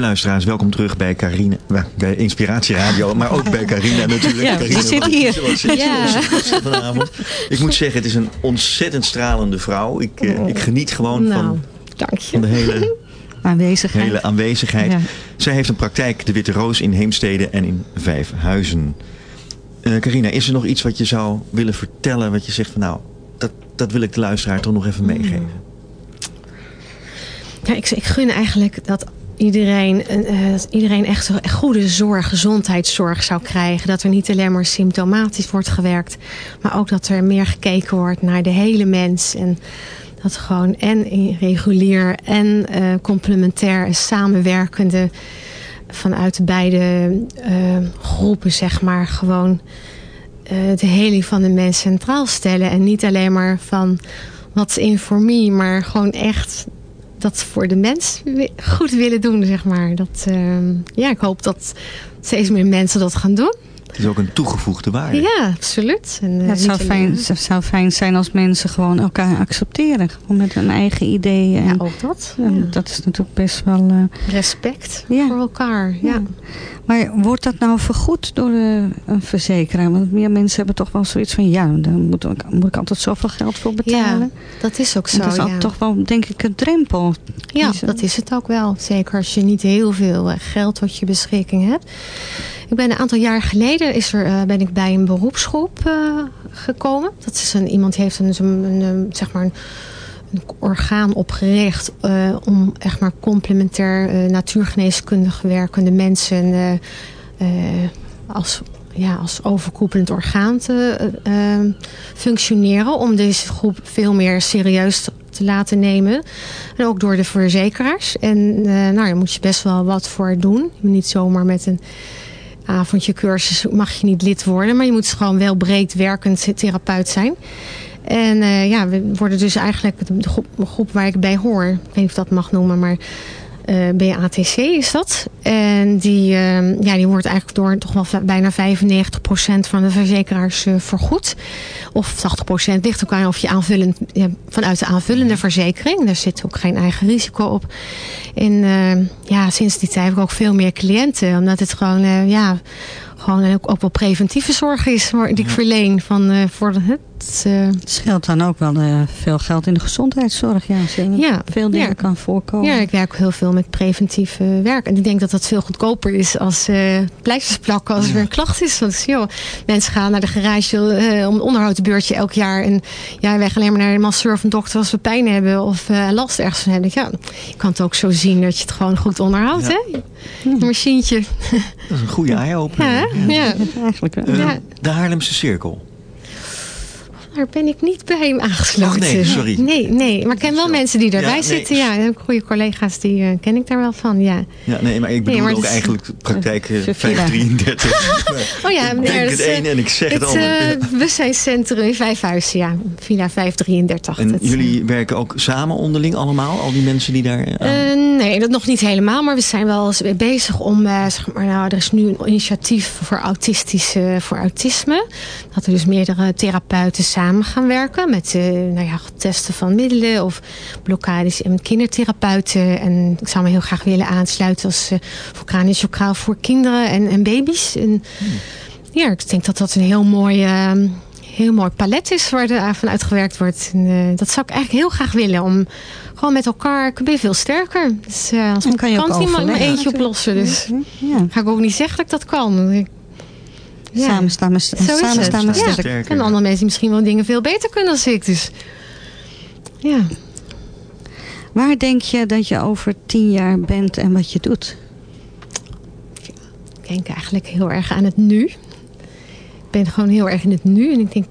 luisteraars, welkom terug bij Carine, bij Inspiratie Radio, maar ook bij Carina natuurlijk. Ja, Carina, die zit hier. wat zit Ja. vanavond. Ik moet zeggen, het is een ontzettend stralende vrouw. Ik, eh, ik geniet gewoon Nou, van, dank van je. de hele, Aanwezigheid. hele aanwezigheid. Ja. Zij heeft een praktijk, de Witte Roos, in Heemstede en in Vijfhuizen. Eh Carina, is er nog iets wat je zou willen vertellen, wat je zegt van nou, dat, dat wil ik de luisteraar toch nog even meegeven? Ja, ik, ik gun eigenlijk dat iedereen, eh, dat iedereen echt goede zorg, gezondheidszorg zou krijgen. Dat er niet alleen maar symptomatisch wordt gewerkt, maar ook dat er meer gekeken wordt naar de hele mens. En dat gewoon en in regulier en eh, complementair en samenwerkende vanuit de beide eh, groepen, zeg maar, gewoon eh, de heling van de mens centraal stellen. En niet alleen maar van wat in voor me, maar gewoon echt dat voor de mens goed willen doen, zeg maar. Dat, eh, ja, ik hoop dat steeds meer mensen dat gaan doen. Het is ook een toegevoegde waarde. Ja, absoluut. En, eh, Ja, het, zou fijn, het zou fijn zijn als mensen gewoon elkaar accepteren. Gewoon met hun eigen ideeën. En, Ja, ook dat. en Ja. Dat is natuurlijk best wel... eh, Respect Ja. voor elkaar. Ja. Ja. Maar wordt dat nou vergoed door de, een verzekeraar? Want meer mensen hebben toch wel zoiets van... ja, daar moet ik, moet ik altijd zoveel geld voor betalen. dat is ook En zo. dat is ja. toch wel, denk ik, een drempel. Ja, dat is het ook wel. Zeker als je niet heel veel eh, geld tot je beschikking hebt. Ik ben een aantal jaar geleden is er, eh, ben ik bij een beroepsgroep eh, gekomen. Dat is een, iemand die heeft een, een, zeg maar een, orgaan opgericht eh, om echt maar complementair natuurgeneeskundig werkende mensen als, ja, als overkoepelend orgaan te functioneren. Om deze groep veel meer serieus te- te laten nemen. En ook door de verzekeraars. En nou, daar moet je best wel wat voor doen. Niet zomaar met een avondje cursus mag je niet lid worden. Maar je moet gewoon wel breed werkend therapeut zijn. En eh, ja, we worden dus eigenlijk de groep, de groep waar ik bij hoor. Ik weet niet of dat mag noemen, maar eh BATC is dat. En die, eh, ja, die wordt eigenlijk door toch wel bijna 95% van de verzekeraars eh, vergoed. Of 80% ligt ook aan of je aanvullend, ja, vanuit de aanvullende verzekering. Daar zit ook geen eigen risico op. En eh, ja, sinds die tijd heb ik ook veel meer cliënten. Omdat het gewoon, eh, ja, gewoon ook, ook wel preventieve zorg is die ik verleen. Van, voor het, eh, Het scheelt dan ook wel eh, veel geld in de gezondheidszorg. Ja, Ja, veel dingen ja. kan voorkomen. Ja, ik werk heel veel met preventief werk. En ik denk dat dat veel goedkoper is als eh pleisters plakken als er een klacht is. Want joh, mensen gaan naar de garage om een onderhoudsbeurtje elk jaar. En ja, wij gaan alleen maar naar de masseur of een dokter als we pijn hebben of last ergens van hebben. Ja, je kan het ook zo zien dat je het gewoon goed onderhoudt, hè? Een machientje. Dat is een goede eye-opener. Ja. Eigenlijk wel. De Haarlemse Cirkel. Daar ben ik niet bij hem aangesloten. Oh, nee, sorry. Nee, nee. Maar ik ken wel mensen die daarbij Ja, nee. zitten. Ja, heb goede collega's, die eh, ken ik daar wel van. Ja. Ja, nee, maar ik bedoel maar ook is- eigenlijk praktijk eh, Sophia. 533. Oh ja, ik denk het ene en ik zeg het, Het andere. eh, bewustzijnscentrum in Vijfhuizen, ja. Villa 533. en Dat, eh, jullie werken ook samen onderling allemaal? Al die mensen die daar... eh, nee, dat nog niet helemaal. Maar we zijn wel eens bezig om... eh, zeg maar, nou, er is nu een initiatief voor, autistische, voor autisme. Dat er dus meerdere therapeuten samen gaan werken. Met eh, nou ja, testen van middelen of blokkades en kindertherapeuten. En ik zou me heel graag willen aansluiten als uh, voor craniosacraal voor kinderen en, en baby's. En, Ja, ik denk dat dat een heel mooi... eh, heel mooi palet is waar er van uitgewerkt wordt. En, eh, dat zou ik eigenlijk heel graag willen. Om gewoon met elkaar, ik ben veel sterker. Dus eh, als ik kan kan iemand mijn overleggen eentje oplossen. Dus Ja. ga ik ook niet zeggen dat ik dat kan. Ik- Ja. Samen staan we, Zo is samen het. staan we Ja. sterk. Sterker. En andere mensen misschien wel dingen veel beter kunnen dan ik. Dus ja. Waar denk je dat je over tien jaar bent en wat je doet? Ik denk eigenlijk heel erg aan het nu. Ik ben gewoon heel erg in het nu. En ik denk,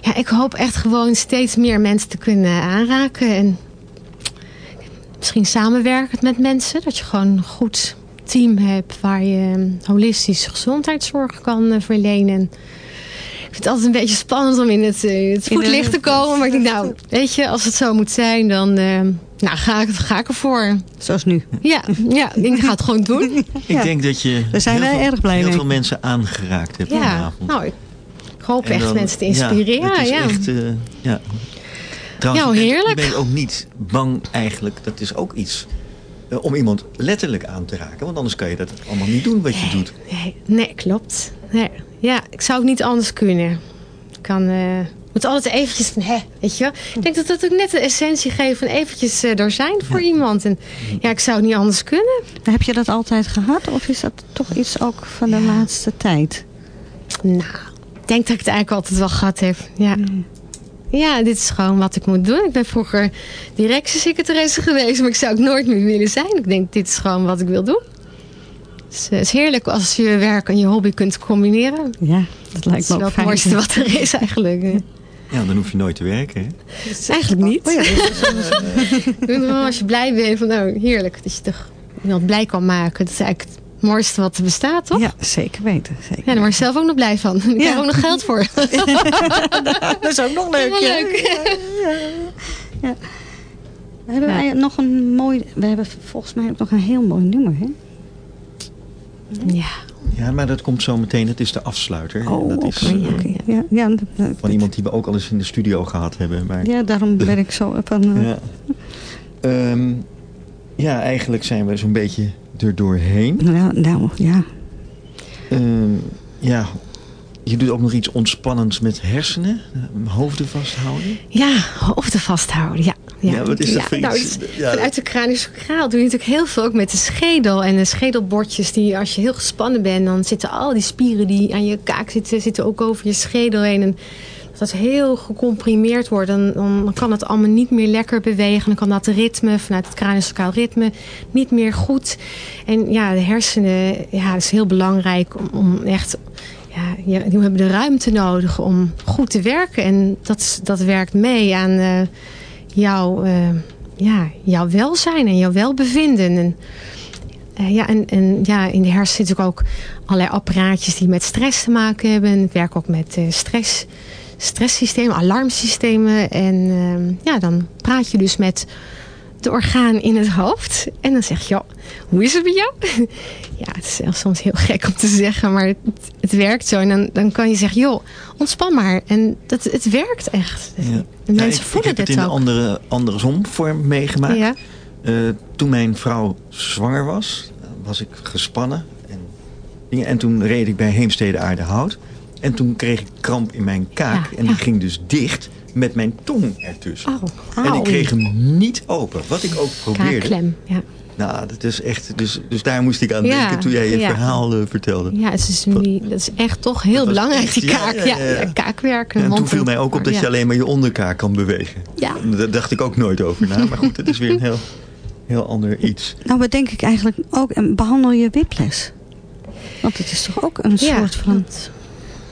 ja, ik hoop echt gewoon steeds meer mensen te kunnen aanraken. En misschien samenwerkend met mensen. Dat je gewoon goed team hebt waar je eh, holistische gezondheidszorg kan eh, verlenen. En Ik vind het altijd een beetje spannend om in het, eh, het voetlicht te komen. Maar ik denk, nou, weet je, als het zo moet zijn, dan eh, nou, ga, ik, ga ik ervoor. Zoals nu. Ja, ja ik denk, ik ga het gewoon doen. ik denk dat je Daar zijn heel wij veel, erg blij heel mee. veel mensen aangeraakt hebt Ja, vanavond. nou, ik hoop echt mensen te inspireren. Ja, het is ja. echt... eh, ja. Trouwens, Ja, heerlijk. Je bent ook niet bang eigenlijk. Dat is ook iets eh, om iemand letterlijk aan te raken. Want anders kan je dat allemaal niet doen wat je doet. Nee, nee, klopt. Nee. Ja, ik zou ook niet anders kunnen. Ik kan... eh, moet altijd eventjes van, hè, weet je wel. Ik denk dat dat ook net de essentie geeft van eventjes eh, er zijn voor iemand. En ja, ik zou het niet anders kunnen. Heb je dat altijd gehad of is dat toch iets ook van de laatste tijd? Nou, ik denk dat ik het eigenlijk altijd wel gehad heb. Ja. Ja, dit is gewoon wat ik moet doen. Ik ben vroeger directiesecretaresse geweest, maar ik zou ook nooit meer willen zijn. Ik denk, dit is gewoon wat ik wil doen. Dus, eh, het is heerlijk als je werk en je hobby kunt combineren. Ja, dat Dat lijkt is me wel ook het fijn. mooiste wat er is eigenlijk. Ja, dan hoef je nooit te werken. Hè? Eigenlijk niet. Oh ja, het als je blij bent. Van, nou, heerlijk dat je toch iemand blij kan maken. Dat is eigenlijk het mooiste wat er bestaat, toch? Ja, Ja, zeker weten. Zeker. daar word je zelf ook nog blij van. Ik krijg Ja. ook nog geld voor. dat is ook nog leuk. Ja. leuk. We hebben Ja. eigenlijk nog een mooi... We hebben volgens mij ook nog een heel mooi nummer, hè? Ja, Ja, maar dat komt zo meteen. Het is de afsluiter. En Oh, dat oké. is eh, oké. Ja, ja, dat- dat- van iemand die we ook al eens in de studio gehad hebben. Maar, ja, daarom ben ik zo van... eh, ja. Ehm, ja, eigenlijk zijn we zo'n beetje er doorheen. ja, nou, ja. Ehm, ja, je doet ook nog iets ontspannends met hersenen. Hoofden vasthouden. Ja, hoofden vasthouden, ja. Ja, wat is dat voor nou, iets? het- Ja. Vanuit de craniosacraal doe je natuurlijk heel veel ook met de schedel. En de schedelbordjes, die als je heel gespannen bent... dan zitten al die spieren die aan je kaak zitten... zitten ook over je schedel heen. En dat heel gecomprimeerd wordt... Dan, dan kan het allemaal niet meer lekker bewegen. Dan kan dat ritme, vanuit het craniosacraal ritme... niet meer goed. En ja, de hersenen, ja, is heel belangrijk om, om echt... Ja, die hebben de ruimte nodig om goed te werken. En dat, dat werkt mee aan... eh, jouw, eh, ja, jouw welzijn en jouw welbevinden. En, eh, ja, en, en ja, in de hersenen zitten ook allerlei apparaatjes die met stress te maken hebben. Ik werk ook met stress, stresssystemen, alarmsystemen. En eh, ja, dan praat je dus met de orgaan in het hoofd. En dan zeg je, joh, hoe is het bij jou? Ja, het is zelfs soms heel gek om te zeggen, maar het, het werkt zo. En dan, dan kan je zeggen, joh, ontspan maar. En dat, het werkt echt. Ja. De Ja, mensen ik, ik voelen heb het in een andere, andersom vorm meegemaakt. Ja. Eh, toen mijn vrouw zwanger was, was ik gespannen. En, en toen reed ik bij Heemstede Aardehout. En toen kreeg ik kramp in mijn kaak. Ja, en die ja. ging dus dicht met mijn tong ertussen. Oh, En ik kreeg hem niet open. Wat ik ook probeerde. Kaakklem, ja. Nou, dat is echt, dus, dus daar moest ik aan Ja, denken toen jij je ja. verhaal eh, vertelde. Ja, het is, nu- dat is echt toch heel belangrijk, echt- die kaak. ja, Ja, ja, ja. ja, kaakwerken. en toen mond- viel mij ook op dat ja. je alleen maar je onderkaak kan bewegen. Ja. Daar dacht ik ook nooit over na. Maar goed, dat is weer een heel, heel ander iets. Nou, wat denk ik eigenlijk ook, en behandel je whiplash? Want het is toch ook een Ja, soort van...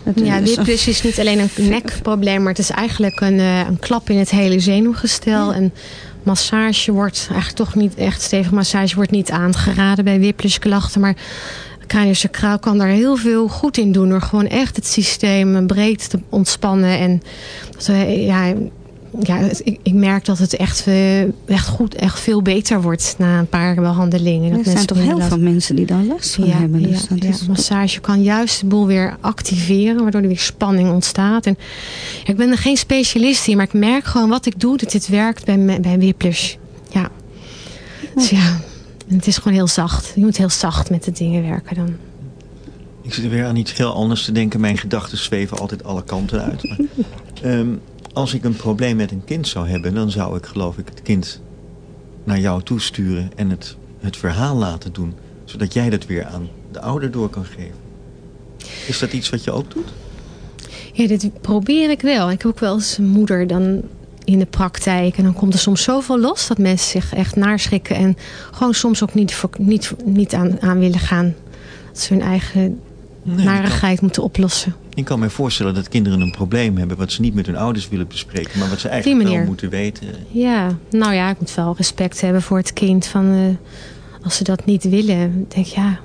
het Ja, whiplash is niet alleen een nekprobleem, maar het is eigenlijk een, eh, een klap in het hele zenuwgestel. En massage wordt eigenlijk toch niet echt stevig massage wordt niet aangeraden bij whiplashklachten, maar craniosacraal kan daar heel veel goed in doen door gewoon echt het systeem breed te ontspannen. En dat we, ja, ja, het- ik, ik merk dat het echt, eh, echt goed, echt veel beter wordt na een paar behandelingen. Dat er zijn mensen toch heel veel mensen die daar last van ja, hebben. Dus ja, dat ja. is massage kan juist de boel weer activeren, waardoor er weer spanning ontstaat. En, ik ben er geen specialist in, maar ik merk gewoon wat ik doe, dat dit werkt bij, bij Whiplash. Ja. Dus ja, het is gewoon heel zacht. Je moet heel zacht met de dingen werken dan. Ik zit er weer aan iets heel anders te denken. Mijn gedachten zweven altijd alle kanten uit. Maar, ehm, als ik een probleem met een kind zou hebben... dan zou ik geloof ik het kind naar jou toesturen... en het, het verhaal laten doen. Zodat jij dat weer aan de ouder door kan geven. Is dat iets wat je ook doet? Ja, dit probeer ik wel. Ik heb ook wel eens een moeder dan in de praktijk. En dan komt er soms zoveel los dat mensen zich echt naarschrikken. En gewoon soms ook niet, voor- niet, niet aan, aan willen gaan. Dat ze hun eigen Nee, narigheid moeten oplossen. Ik kan me voorstellen dat kinderen een probleem hebben... wat ze niet met hun ouders willen bespreken... maar wat ze eigenlijk wel moeten weten. Ja, nou ja, ik moet wel respect hebben voor het kind. Van, eh, als ze dat niet willen, denk ik, ja,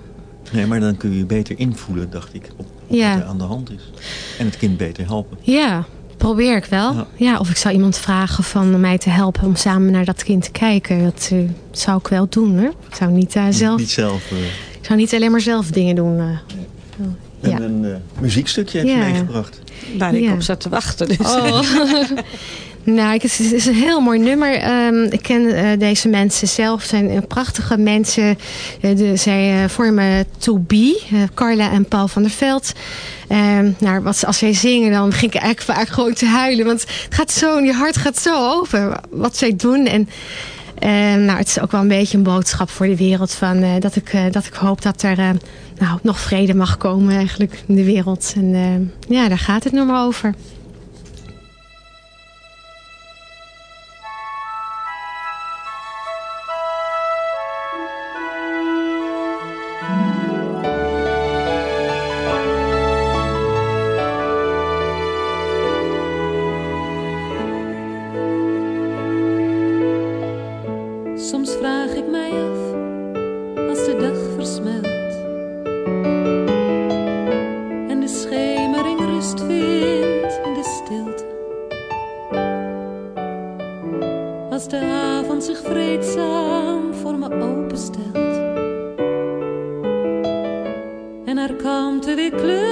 Nee, maar dan kun je je beter invoelen, dacht ik... op, op Ja. wat er aan de hand is. En het kind beter helpen. Ja, probeer ik wel. Ja. Ja. of ik zou iemand vragen van mij te helpen om samen naar dat kind te kijken. Dat eh, zou ik wel doen. Hoor. Ik zou niet, eh, zelf, Niet zelf... ik zou niet alleen maar zelf dingen doen. En Ja. een eh, muziekstukje heb je Ja. meegebracht. Waar ik op zat te wachten. Dus. Oh. nou, ik- het is, een heel mooi nummer. Ehm, ik ken eh, deze mensen zelf. Het zijn eh, prachtige mensen. Eh, de, zij eh, vormen To Be. eh, Carla en Paul van der Veld. Ehm, nou, wat, als zij zingen, dan begin ik eigenlijk vaak gewoon te huilen. Want het gaat zo, je hart gaat zo open. Wat zij doen. En nou, het is ook wel een beetje een boodschap voor de wereld. Van, eh, dat, ik, eh, dat ik hoop dat er eh, nou, nog vrede mag komen eigenlijk in de wereld. En eh, ja, daar gaat het nummer over. vreedzaam voor me openstelt. En er komt weer kleur.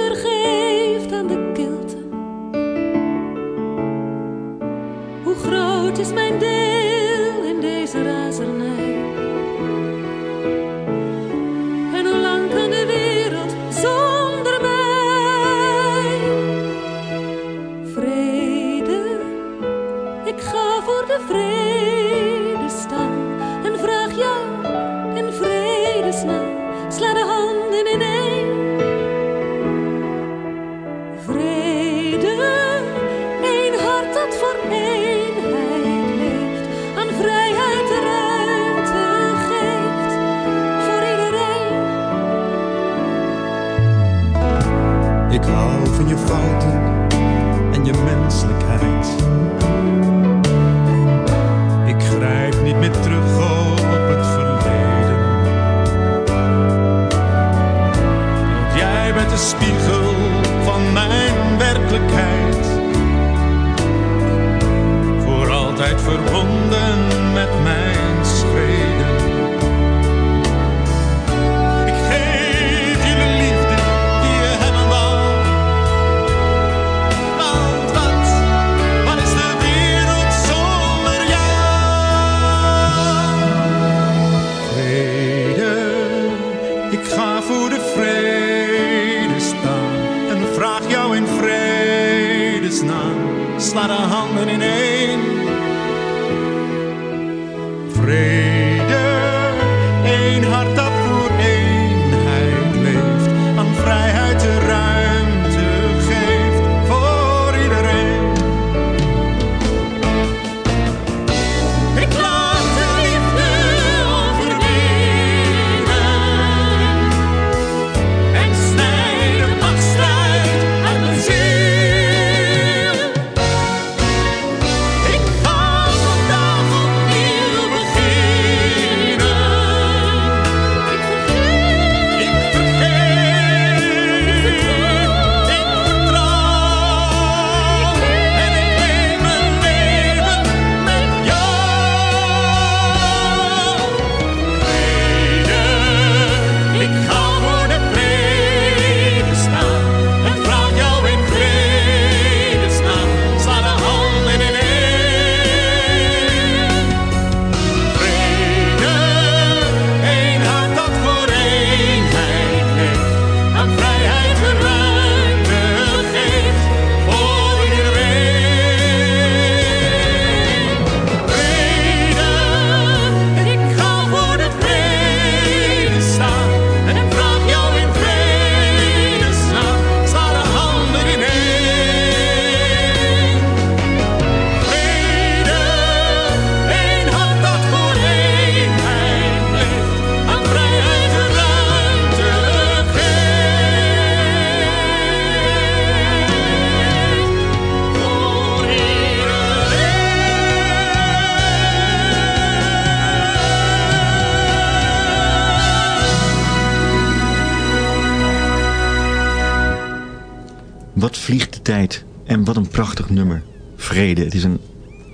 Wat vliegt de tijd en wat een prachtig nummer. Vrede, het is een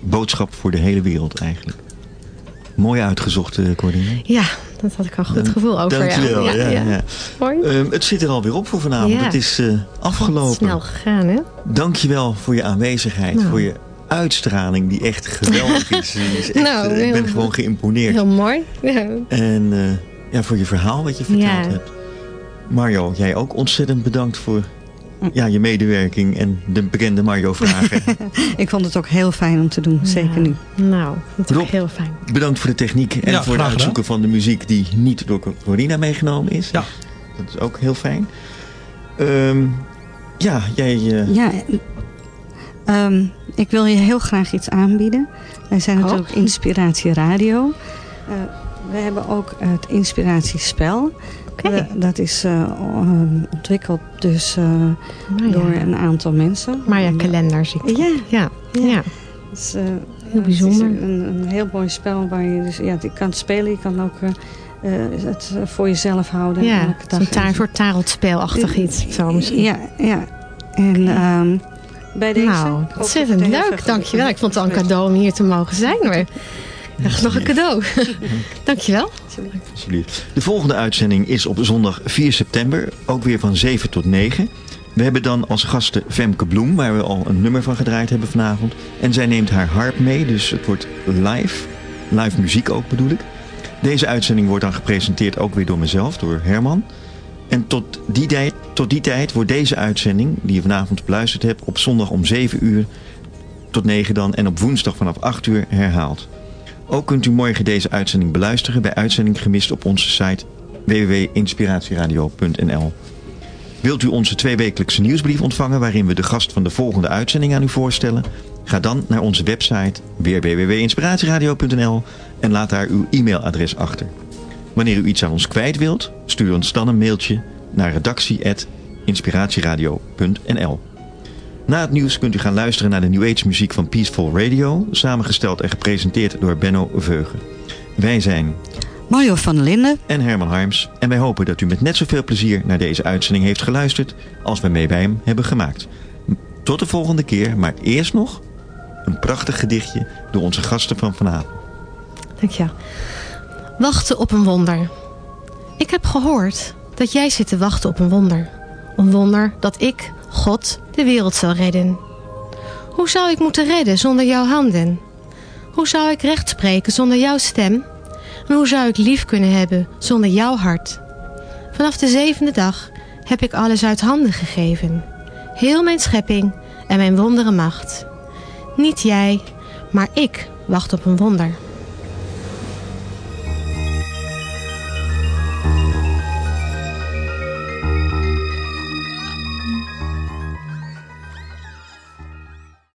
boodschap voor de hele wereld eigenlijk. Mooi uitgezocht, Corine. Ja, dat had ik al een goed gevoel over. Dankjewel. Ja, ja, ja. Mooi. Ehm, het zit er alweer op voor vanavond. Het is eh, afgelopen. Snel gegaan, hè? Dankjewel voor je aanwezigheid, Nou. voor je uitstraling die echt geweldig is. Die is echt, Nou, eh, ik ben gewoon geïmponeerd. Heel mooi. En eh, ja, voor je verhaal wat je verteld hebt. Mario, jij ook ontzettend bedankt voor ja, je medewerking en de bekende Mario-vragen. Ik vond het ook heel fijn om te doen, zeker nu. Nou, dat is Rob. heel fijn. bedankt voor de techniek en Ja, voor het uitzoeken van de muziek die niet door Corina meegenomen is. Ja. Dat is ook heel fijn. Ehm, ja, jij... eh, Ja, ehm, ik wil je heel graag iets aanbieden. Wij zijn Oh. natuurlijk Inspiratie Radio. Eh, we hebben ook het Inspiratiespel. Eh, dat is eh, um, ontwikkeld dus eh, Maya. door een aantal mensen. Maya kalender zie ik. Ja, Ja, Ja. eh, Heel bijzonder. Het is een, een heel mooi spel waar je dus, ja, je kan spelen. Je kan ook eh, eh, het eh, voor jezelf houden. Ja, ta- even. soort tarotspeelachtig iets. Zo misschien. Ja, ja. En ehm, bij deze... nou, ontzettend dat leuk. Dankjewel. Ik vond het al een cadeau om hier te mogen zijn hoor. Krijg nog een cadeau. Dankjewel. De volgende uitzending is op zondag 4 september, ook weer van 7 tot 9. We hebben dan als gasten Femke Bloem, waar we al een nummer van gedraaid hebben vanavond. En zij neemt haar harp mee, dus het wordt live. Live muziek ook bedoel ik. Deze uitzending wordt dan gepresenteerd ook weer door mezelf, door Herman. En tot die, tijd, tot die tijd wordt deze uitzending, die je vanavond beluisterd hebt, op zondag om 7 uur tot 9 dan en op woensdag vanaf 8 uur herhaald. Ook kunt u morgen deze uitzending beluisteren bij Uitzending Gemist op onze site www.inspiratieradio.nl. Wilt u onze tweewekelijkse nieuwsbrief ontvangen waarin we de gast van de volgende uitzending aan u voorstellen? Ga dan naar onze website weer www.inspiratieradio.nl en laat daar uw e-mailadres achter. Wanneer u iets aan ons kwijt wilt, stuur ons dan een mailtje naar redactie.inspiratieradio.nl. Na het nieuws kunt u gaan luisteren naar de New Age muziek van Peaceful Radio, samengesteld en gepresenteerd door Benno Veugen. Wij zijn Mario van der Linden. en Herman Harms en wij hopen dat u met net zoveel plezier naar deze uitzending heeft geluisterd als we mee bij hem hebben gemaakt. Tot de volgende keer, maar eerst nog een prachtig gedichtje door onze gasten van vanavond. Dankjewel. Wachten op een wonder. Ik heb gehoord dat jij zit te wachten op een wonder. Een wonder dat ik, God, de wereld zal redden. Hoe zou ik moeten redden zonder jouw handen? Hoe zou ik recht spreken zonder jouw stem? En hoe zou ik lief kunnen hebben zonder jouw hart? Vanaf de zevende dag heb ik alles uit handen gegeven. Heel mijn schepping en mijn wondere macht. Niet jij, maar ik wacht op een wonder.